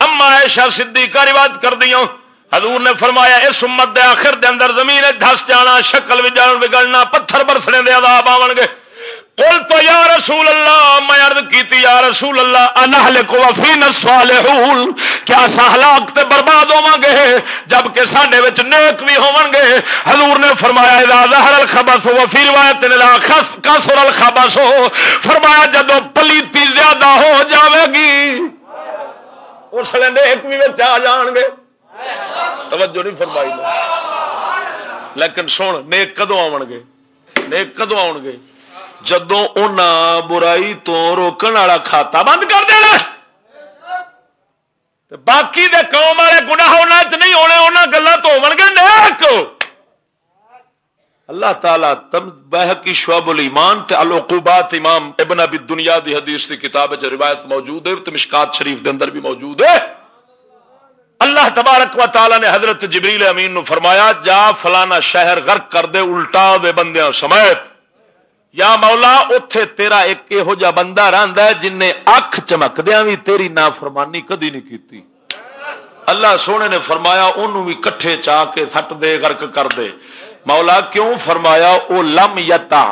اما عائشہ صدیقہ روایت کر دیوں حضور نے فرمایا، اس امت دے آخر دے اندر زمین دھس جانا، شکل بھی جان بگڑنا، پتھر برسنے دے عذاب آون گے۔ قل تو یا رسول اللہ، میں عرض کیتی یا رسول اللہ، انہلک و فین الصالحون کیا سہلاک تے برباد ہوواں گے جبکہ ساڈے وچ نیک بھی ہون گے حضور نے فرمایا، اذا ظهر الخبث و فی روایت اذا خس کثر الخبث، فرمایا، جدو پلیتی زیادہ ہو جاوے گی، اس لیے نیک بھی وچ آ جان گے توجہ نہیں فرمائی۔ لیکن سن، نیک کدو آون گے نیک کدو آن گے جدو ان برائی تو روکن والا کھاتا بند کر دینا۔ باقی دے قوم والے گنا نہیں ہونے انہوں گلا تو ہو گے نیک۔ اللہ تعالیٰ تم بحقی شعب الایمان تے العقوبات امام ابن ابی دنیا دی حدیث کی کتاب روایت موجود ہے مشکات شریف دے اندر بھی موجود ہے۔ اللہ تبارک و تعالی نے حضرت جبریل امین نو فرمایا، جا فلانا شہر غرق کر دے، الٹا دے بندیاں سمیت۔ یا مولا اتے تیرا ایک یہو جا بندہ رہتا ہے جن نے اکھ چمکدیا بھی تیری نا فرمانی کدی نہیں کی اللہ سونے نے فرمایا انہوں بھی کٹھے چاہ کے سٹ دے گرک کر دے۔ مولا، کیوں فرمایا؟ او لم یتا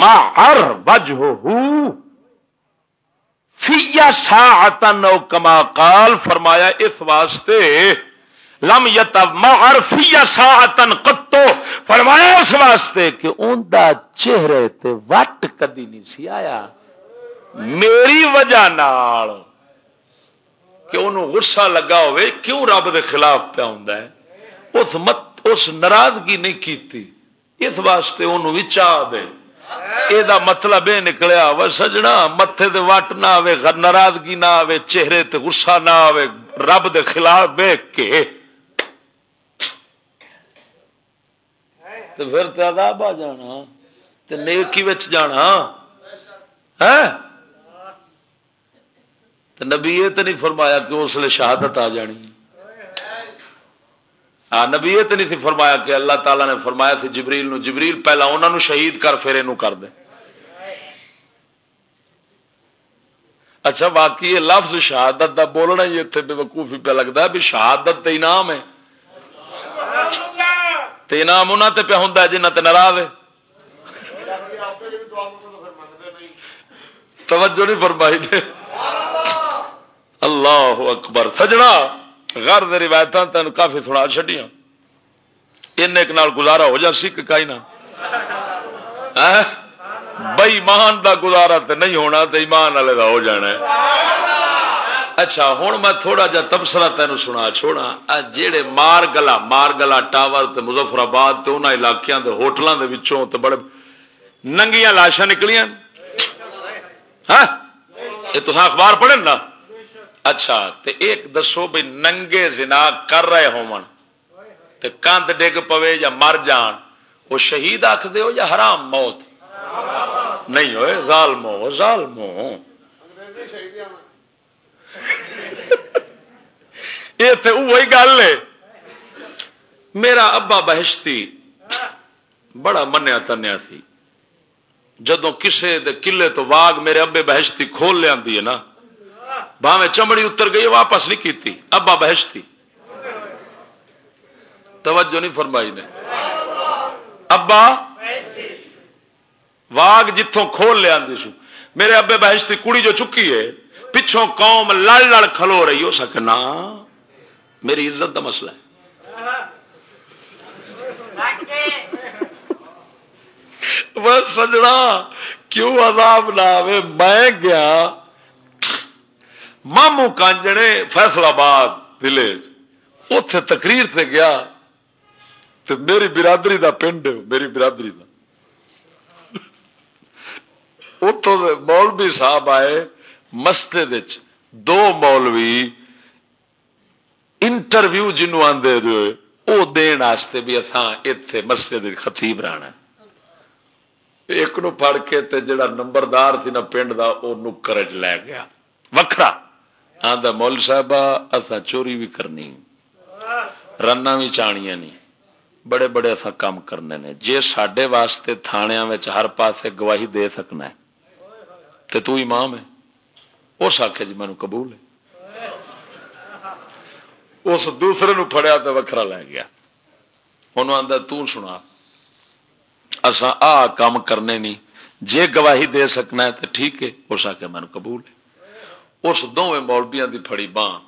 ما ہر بج ہو فیا سا کما کال فرمایا، اس واسطے لم یت مرفیا کتو فرمایا اس واسطے کہ ان چہرے تے وٹ کدی نہیں سی آیا۔ میری وجہ نال کہ انہوں غصہ لگا ہوئے، کیوں رب دے خلاف پہ ہوندا ہے؟ اس مت، اس ناراضگی نہیں کیتی۔ اس واسطے انہوں بھی چاہ دے۔ یہ مطلب یہ نکلیا و سجنا متے دے وٹ نہ آئے ناراضگی نہ آئے چہرے تے غصہ نہ آئے رب دے خلاف ویک کے تو پھر تو عذاب آ جانا تو نیکی وچ جانا۔ ہے؟ تو نبی یہ تو نہیں فرمایا کہ اس لیے شہادت آ جانی۔ ہاں نبی یہ تو نہیں تھی فرمایا کہ اللہ تعالیٰ نے فرمایا تھی جبریل نو، جبریل پہلا انہوں نے شہید کر، پھر یہ کر دے۔ اچھا باقی یہ لفظ شہادت دا بولنا ہی اتنے بے وقوفی پہ لگتا ہے بھی شہادت تے انعام ہے۔ تے انعام انہوں تے پہ ہوں جنہ تے ناراض ہے۔ توجہ نہیں فرمائی نے۔ اللہ اکبر۔ سجنا غر دے روایت تین کافی سنا چڈیا ان نال گزارا ہو جا سکھ کا نہ بئی مان دا گزارا تو نہیں ہونا تو ایمان والے کا ہو جانا اچھا ہوں میں تھوڑا جا تبصرہ تین سنا، چھوڑا۔ جہے مار گلا مار گلا ٹاور مظفر آباد ان علاقوں کے ہوٹلوں کے بڑے ننگیاں لاشاں نکلیاں۔ ہاں یہ تو اخبار پڑھن نا اچھا تے ایک دسو بھی ننگے زنا کر رہے ہون تے کند ڈگ پوے یا مر جان، وہ شہید آخ ہو یا حرام موت؟ نہیں ہوئے ظالمو ظالمو یہ تو وہی گل ہے۔ میرا ابا بہشتی بڑا منیا تنیا سی۔ جدو کسے دے کلے تو واگ میرے ابے بہشتی کھول لیا ہے نا باہیں چمڑی اتر گئی واپس نہیں کی ابا بہشتی۔ توجہ نہیں فرمائی نے۔ ابا واگ جتوں کھول لیا سو میرے ابے بہشتی کڑی جو چکی ہے پچھوں قوم لڑ لڑ کھلو رہی ہو سکنا؟ میری عزت کا مسئلہ ہے۔ بس سجنا، کیوں عذاب نہ آئے میں گیا مامو کانجنے فیصلہ آباد ولیج اتے تقریر سے گیا تو میری برادری دا پنڈ میری برادری دا۔ اتوں مولوی صاحب آئے مسجد دو مولوی انٹرویو جنوب آدھے وہ دن بھی اتنا اتے مسجد خطیب رہنا ایک نو پڑ کے تے جڑا نمبردار سی نا پنڈ دا، او نکر لے گیا۔ وکھرا۔ آندا، مول صاحب اسا چوری بھی کرنی۔ رنا بھی چانیاں نہیں بڑے بڑے اصا کام کرنے نے۔ جے سڈے واسطے تھانیا ہر پاسے گواہی دے سکنا ہے، تے تو امام ہے۔ اس آخیا جی مینو قبول ہے۔ اس دوسرے نو فڑیا تو وکھرا لے گیا۔ انہوں آدھا تنا اسا آ کام کرنے نہیں جے گواہی دے سکنا ہے تو ٹھیک ہے، اس آ کے مین قبول ہے۔ اس دونوں مولبیاں دی پھڑی بان۔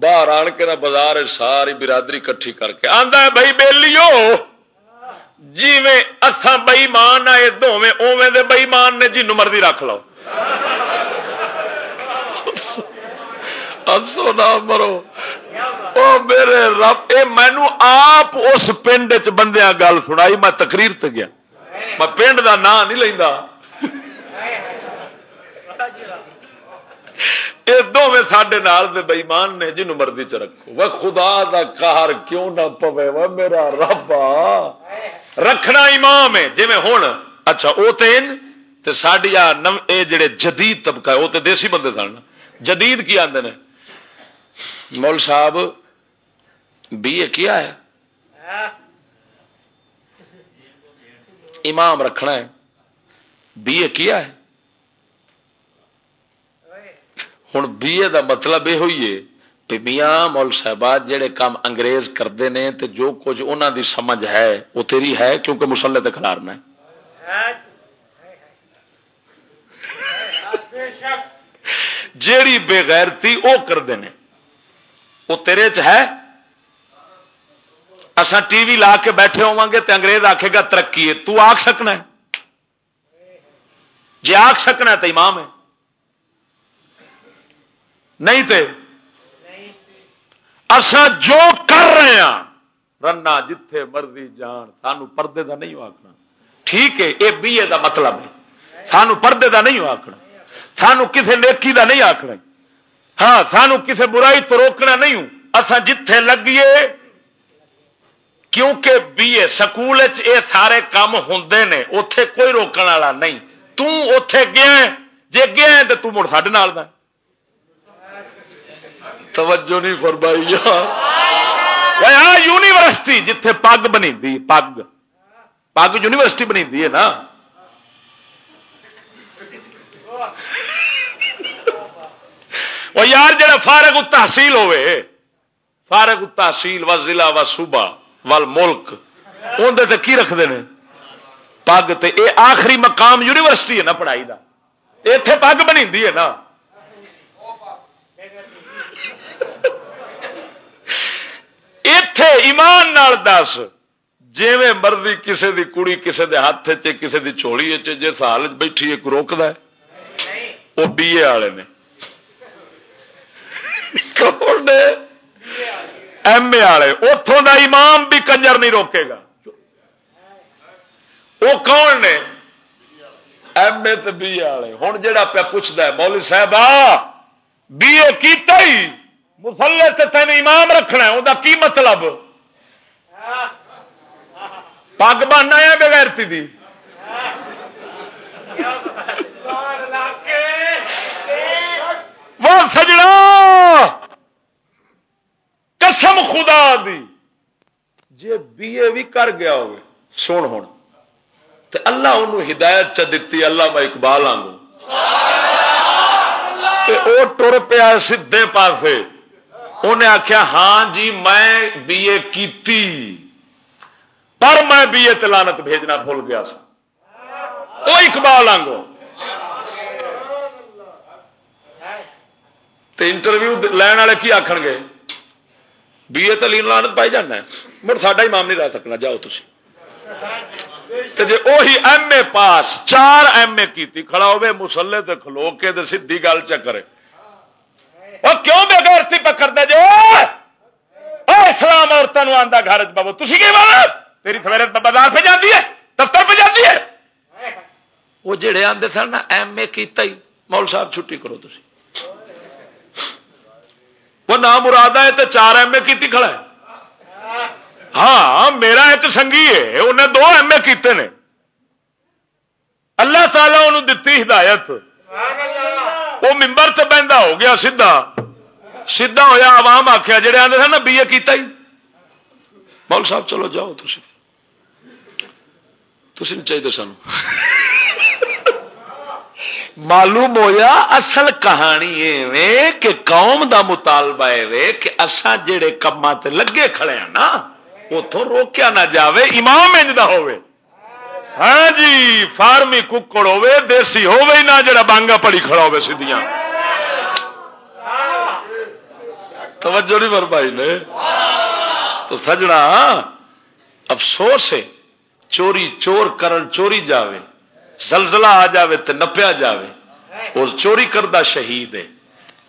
باہر آن کے نہ بازار ساری برادری کٹھی کر کے آندا ہے، بھائی بہلیو جی میں اتھا بئی آئے دونوں اوے دے بئی مان نے جنو مرضی رکھ لو۔ افسو نہ مرو۔ او میرے رب، اے مینو آپ اس پنڈ چ بندیا گل سنائی، میں تقریر تے گیا۔ میں پنڈ دا نام نہیں لینا یہ دونوں سڈے نال بئیمان نے جنو مرضی چ رکھو۔ وہ خدا دا کار کیوں نہ پوے؟ وہ میرا رب رکھنا امام ہے۔ جی ہوں اچھا وہ تو سڈیا اے جڑے جدید طبقہ وہ تو دیسی بندے سن۔ جدید کی آدھے مول صاحب، بی اے کیا ہے؟ امام رکھنا ہے۔ بی اے کیا ہے؟ ہوں بی اے دا مطلب یہ ہوئی ہے کہ میاں مول صاحبات جہے کام انگریز کرتے ہیں تو جو کچھ انہوں دی سمجھ ہے، وہ تیری ہے کیونکہ مسلے تے کھلارنا ہے جیڑی بےغیرتی وہ کرتے ہیں وہ تیرے چ ہے۔ اسا ٹی وی لا کے بیٹھے ہوا گے تو انگریز آکھے گا ترقی ہے، تو آخ سکنا ہے۔ جی آخ سکنا ہے تو امام ہے۔ نہیں تے اسا جو کر رہے ہیں رنا جتھے مرضی جان، سانو پردے دا نہیں آخنا ٹھیک ہے یہ بی اے دا مطلب ہے۔ سانو پردے دا نہیں آخنا سانو کسے نیکی دا نہیں آخنا ہاں سانو کسے برائی تو روکنا نہیں۔ ہوں اسا جتھے لگیے، کیونکہ بی اے سکول یہ سارے کام ہوں نے اتے کوئی روکنے والا نہیں۔ تے گیا جی گیا تو تم مڑ سڈے نال توجہ نہیں فرمائی۔ ہاں یونیورسٹی جتھے پگ بنی پگ۔ پگ یونیورسٹی بنی ہے نا۔ وہ یار جڑا فارغ تحصیل ہوئے فارغ تحصیل و ضلع و صوبہ ول ملک اندر کی رکھتے ہیں پگ تے اے آخری مقام یونیورسٹی ہے نا پڑھائی کا اتے پگ بنی ہے نا۔ اتے ایمان نال دس۔ جی مرضی کسی دی کڑی کسی دے ہاتھ چ کسی دی چولی جس حال بیٹھی ایک روکد وہ بی اے والے نے۔ ایم اے والے۔ اتوں کا امام بھی کنجر نہیں روکے گا۔ وہ کون نے؟ ایم اے تو بی اے والے۔ ہوں جا پہ پوچھتا ہے مولوی صاحب آ بی اے کیتا ہی۔ مسلے سے تین امام رکھنا وہ کی مطلب؟ پگ بننا ہے بغیر دی؟ وہ سجڑا! قسم خدا دی۔ جی بی اے بھی کر گیا ہوگی سن ہوں تو اللہ انہوں ہدایت چ دیتی اللہ میں اقبال آگوں وہ ٹر پیا سیدے پاسے۔ انہیں آخیا ہاں جی میں بی اے کیتی، پر میں بی اے تلانت بھیجنا بھول گیا سا وہ اقبال آگوں انٹرویو لین والے کی آخر گے؟ بی اے تلیم لانت پائی جانا مر ساڈا ہی مام نہیں رہ سکنا، جاؤ تھی جی وہی ایم اے پاس، چار ایم اے کی کھڑا ہوے مسلے تے کھلو کے تے سیدھی گل چکرے۔ وہ کیوں بے گرتی پکڑ دے جو اسلام عورتوں آتا گھر چ بابو تھی کی بات تیری سویرے بازار پہ جاتی ہے دفتر پہ جاتی ہے۔ وہ جڑے آتے سن نا ایم اے کیتا ہی مول صاحب چھٹی کرو تھی وہ نام مراد ہے تو چار ایم اے کی کھڑا ہے۔ ہاں میرا ایک سنگھی ہے انہیں دو ایم اے کیتے نے۔ اللہ تعالی انہوں دتی ہدایت۔ وہ ممبر سے بہتا ہو گیا سیدا سیدا ہوا عوام آخیا جڑے آتے سن نا بی اے کیتا ہی۔ مول صاحب، چلو جاؤ تھی تھی نہیں چاہیے سن معلوم ہویا اصل کہانی ایویں کہ قوم دا مطالبہ ہے کہ اسا جڑے کما لگے کھڑے ہیں نا اتوں روکیا نہ جاوے، امام انج دا ہوئے ہاں جی فارمی ککڑ ہوے دیسی ہوے نہ جڑا بانگا پڑی کھڑا ہوے سیدیاں توجہ نہیں بھائی نے؟ تو سجنا، افسوس ہے، چوری، چور کرن، چوری جاوے، زلزلہ آ جاوے تے نپیا جاوے۔ وہ چوری کردہ شہید ہے۔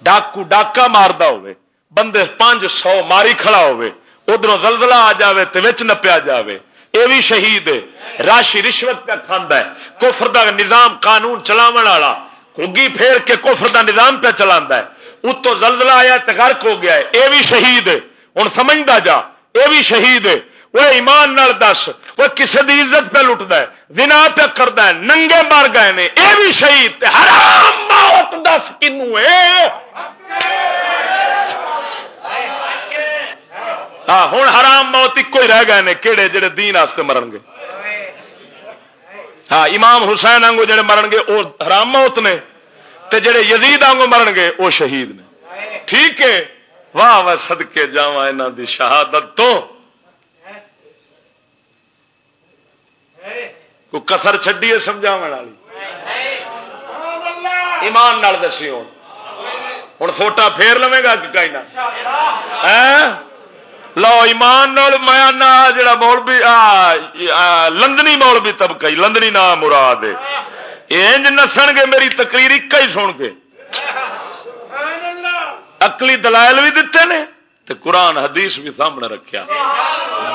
ڈاکو ڈاکا ماردا ہوئے بندے پانچ سو ماری کھڑا ہوئے ادھر زلزلہ آ جائے تو نپیا جائے یہ بھی شہید ہے۔ راشی رشوت پہ کھانا ہے۔ کفر دا نظام قانون چلاو والا کگی پھیر کے کفر دا نظام پہ چلا ہے۔ اتو زلزلہ آیا تو غرق ہو گیا ہے۔ یہ بھی شہید ہے۔ ہوں سمجھتا جا، یہ بھی شہید ہے۔ وہ ایمان نال دس، وہ کسی کی عزت پہ لٹتا ہے دنا پہ کرتا ہے، ننگے مر گئے نے۔ یہ بھی شہید حرام موت دس کنو ہے ہاں ہوں حرام موت ایک ہی رہ گئے نے کہڑے جڑے دین واسطے مرن گے؟ ہاں امام حسین آنگو جڑے مرن گے وہ حرام موت نے، تے جڑے یزید آنگو مرن گے وہ شہید نے۔ ٹھیک ہے، واہ واہ سدکے جا یہاں دی شہادت تو کو کسر چڈیے سمجھا والی؟ ایمان نال دسی ہوں ہوں سوٹا پھیر لوگ گا کہ کہیں نہ لو ایمان میں جڑا مول لندنی مول طبقہ، لندنی نام مراد انج نسن گے، میری تقریر ایک ہی سن کے اکلی دلائل بھی دیتے نے، تے قرآن حدیث بھی سامنے رکھیا۔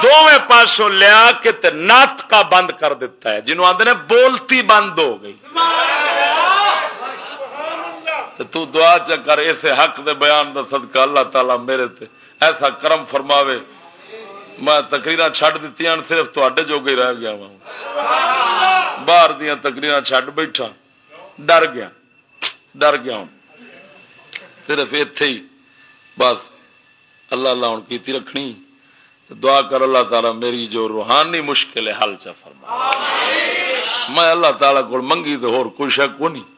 دونوں پاسوں لیا کے تے نات کا بند کر دیتا ہے، جنہوں آدھے نے بولتی بند ہو گئی۔ تو دعا چکر اسے حق دے بیان دا صدقہ اللہ تعالی میرے تے ایسا کرم فرماوے۔ میں تکریر چڈ دیتی صرف تے جو گئی رہ گیا باہر دیا تکریر چڈ بیٹھا ڈر گیا۔ ڈر گیا ہوں۔ صرف اتے ہی۔ بس۔ اللہ اللہ ہوں کی رکھنی۔ دعا کر اللہ تعالی میری جو روحانی مشکل ہے، حل چا فرما۔ میں اللہ تعالی کو منگی تو ہو کوئی شک کو نہیں۔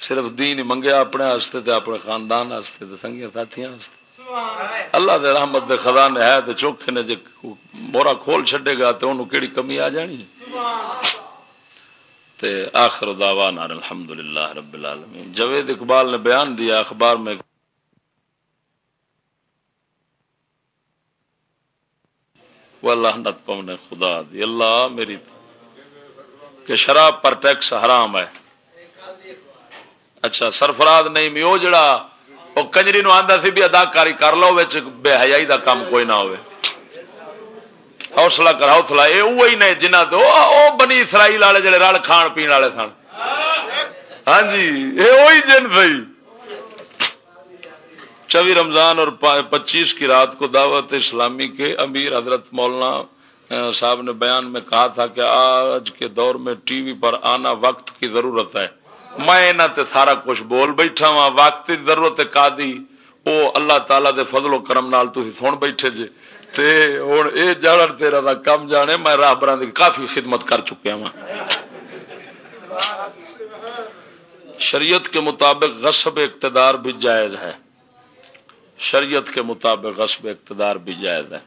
صرف دین منگیا اپنے ہستے تے اپنے خاندان ہستے تے سنگیا ساتھی ہستے اللہ دے رحمت دے خزانے ہے تو چوکھے نے جی مورا کھول چھڈے گا تو انہوں کیڑی کمی آ جانی تے آخر دعوان الحمدللہ رب العالمین۔ جوید اقبال نے بیان دیا اخبار میں۔ وہ اللہ نت پونے خدا دی۔ اللہ میری کہ شراب پر ٹیکس حرام ہے۔ اچھا سرفراد نہیں می وہ جڑا وہ کنجری نو آندا سی بھی اداکاری کر لو بے حیائی دا کام کوئی نہ ہوئے حوصلہ کر حوصلہ یہ وہی نے جنہ تو او بنی اسرائیل والے جڑے رل کھان پین والے سن ہاں جی یہ وہی جن سی چوی رمضان اور پچیس کی رات کو دعوت اسلامی کے امیر حضرت مولانا صاحب نے بیان میں کہا تھا کہ آج کے دور میں ٹی وی پر آنا وقت کی ضرورت ہے میں تے سارا کچھ بول بیٹھا وا وقت کی ضرورت کا دی وہ اللہ تعالی دے فضل و کرم نال تھی سن بیٹھے جے۔ تے ہوں اے جان تیرا دا کم جانے، میں راہبر دی کافی خدمت کر چکیا وا شریعت کے مطابق غصب اقتدار بھی جائز ہے۔ شریعت کے مطابق غصب اقتدار بھی جائز ہے۔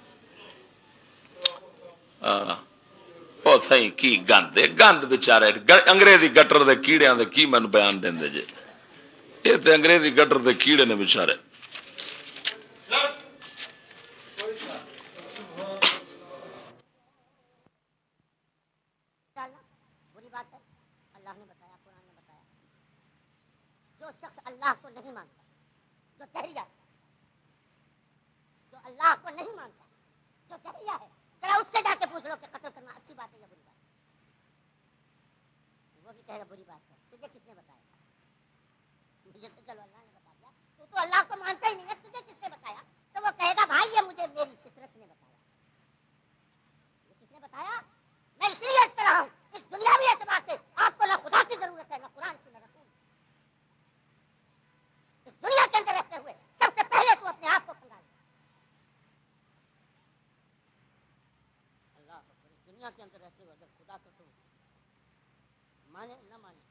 او سی کی گند گند بچارے انگریزی گٹر دے کیڑے دے کی مین بیان دیں جی یہ تو انگریزی گٹر دے کیڑے نے بچارے اللہ کو نہیں مانتا جو چہریا جو اللہ کو نہیں مانتا جو چہریا ہے ذرا اس سے جا کے پوچھ لو کہ قتل کرنا اچھی بات ہے یا بری بات وہ بھی کہے گا بری بات ہے۔ تجھے کس نے بتایا؟ مجھے تو چلو اللہ نے بتا دیا۔ تو تو اللہ کو مانتا ہی نہیں ہے، تجھے کس نے بتایا؟ تو وہ کہے گا، بھائی یہ مجھے میری فطرت نے بتایا یہ کس نے بتایا میں اس لیے کر رہا ہوں اس دنیاوی اعتبار سے آپ کو نہ خدا کی ضرورت ہے نہ قرآن کی نہ رسول اس دنیا کے اندر رہتے ہوئے سب سے پہلے تو اپنے آپ کو دنیا کے اندر رہتے ہوئے اگر خدا کو تو مانے نہ مانے۔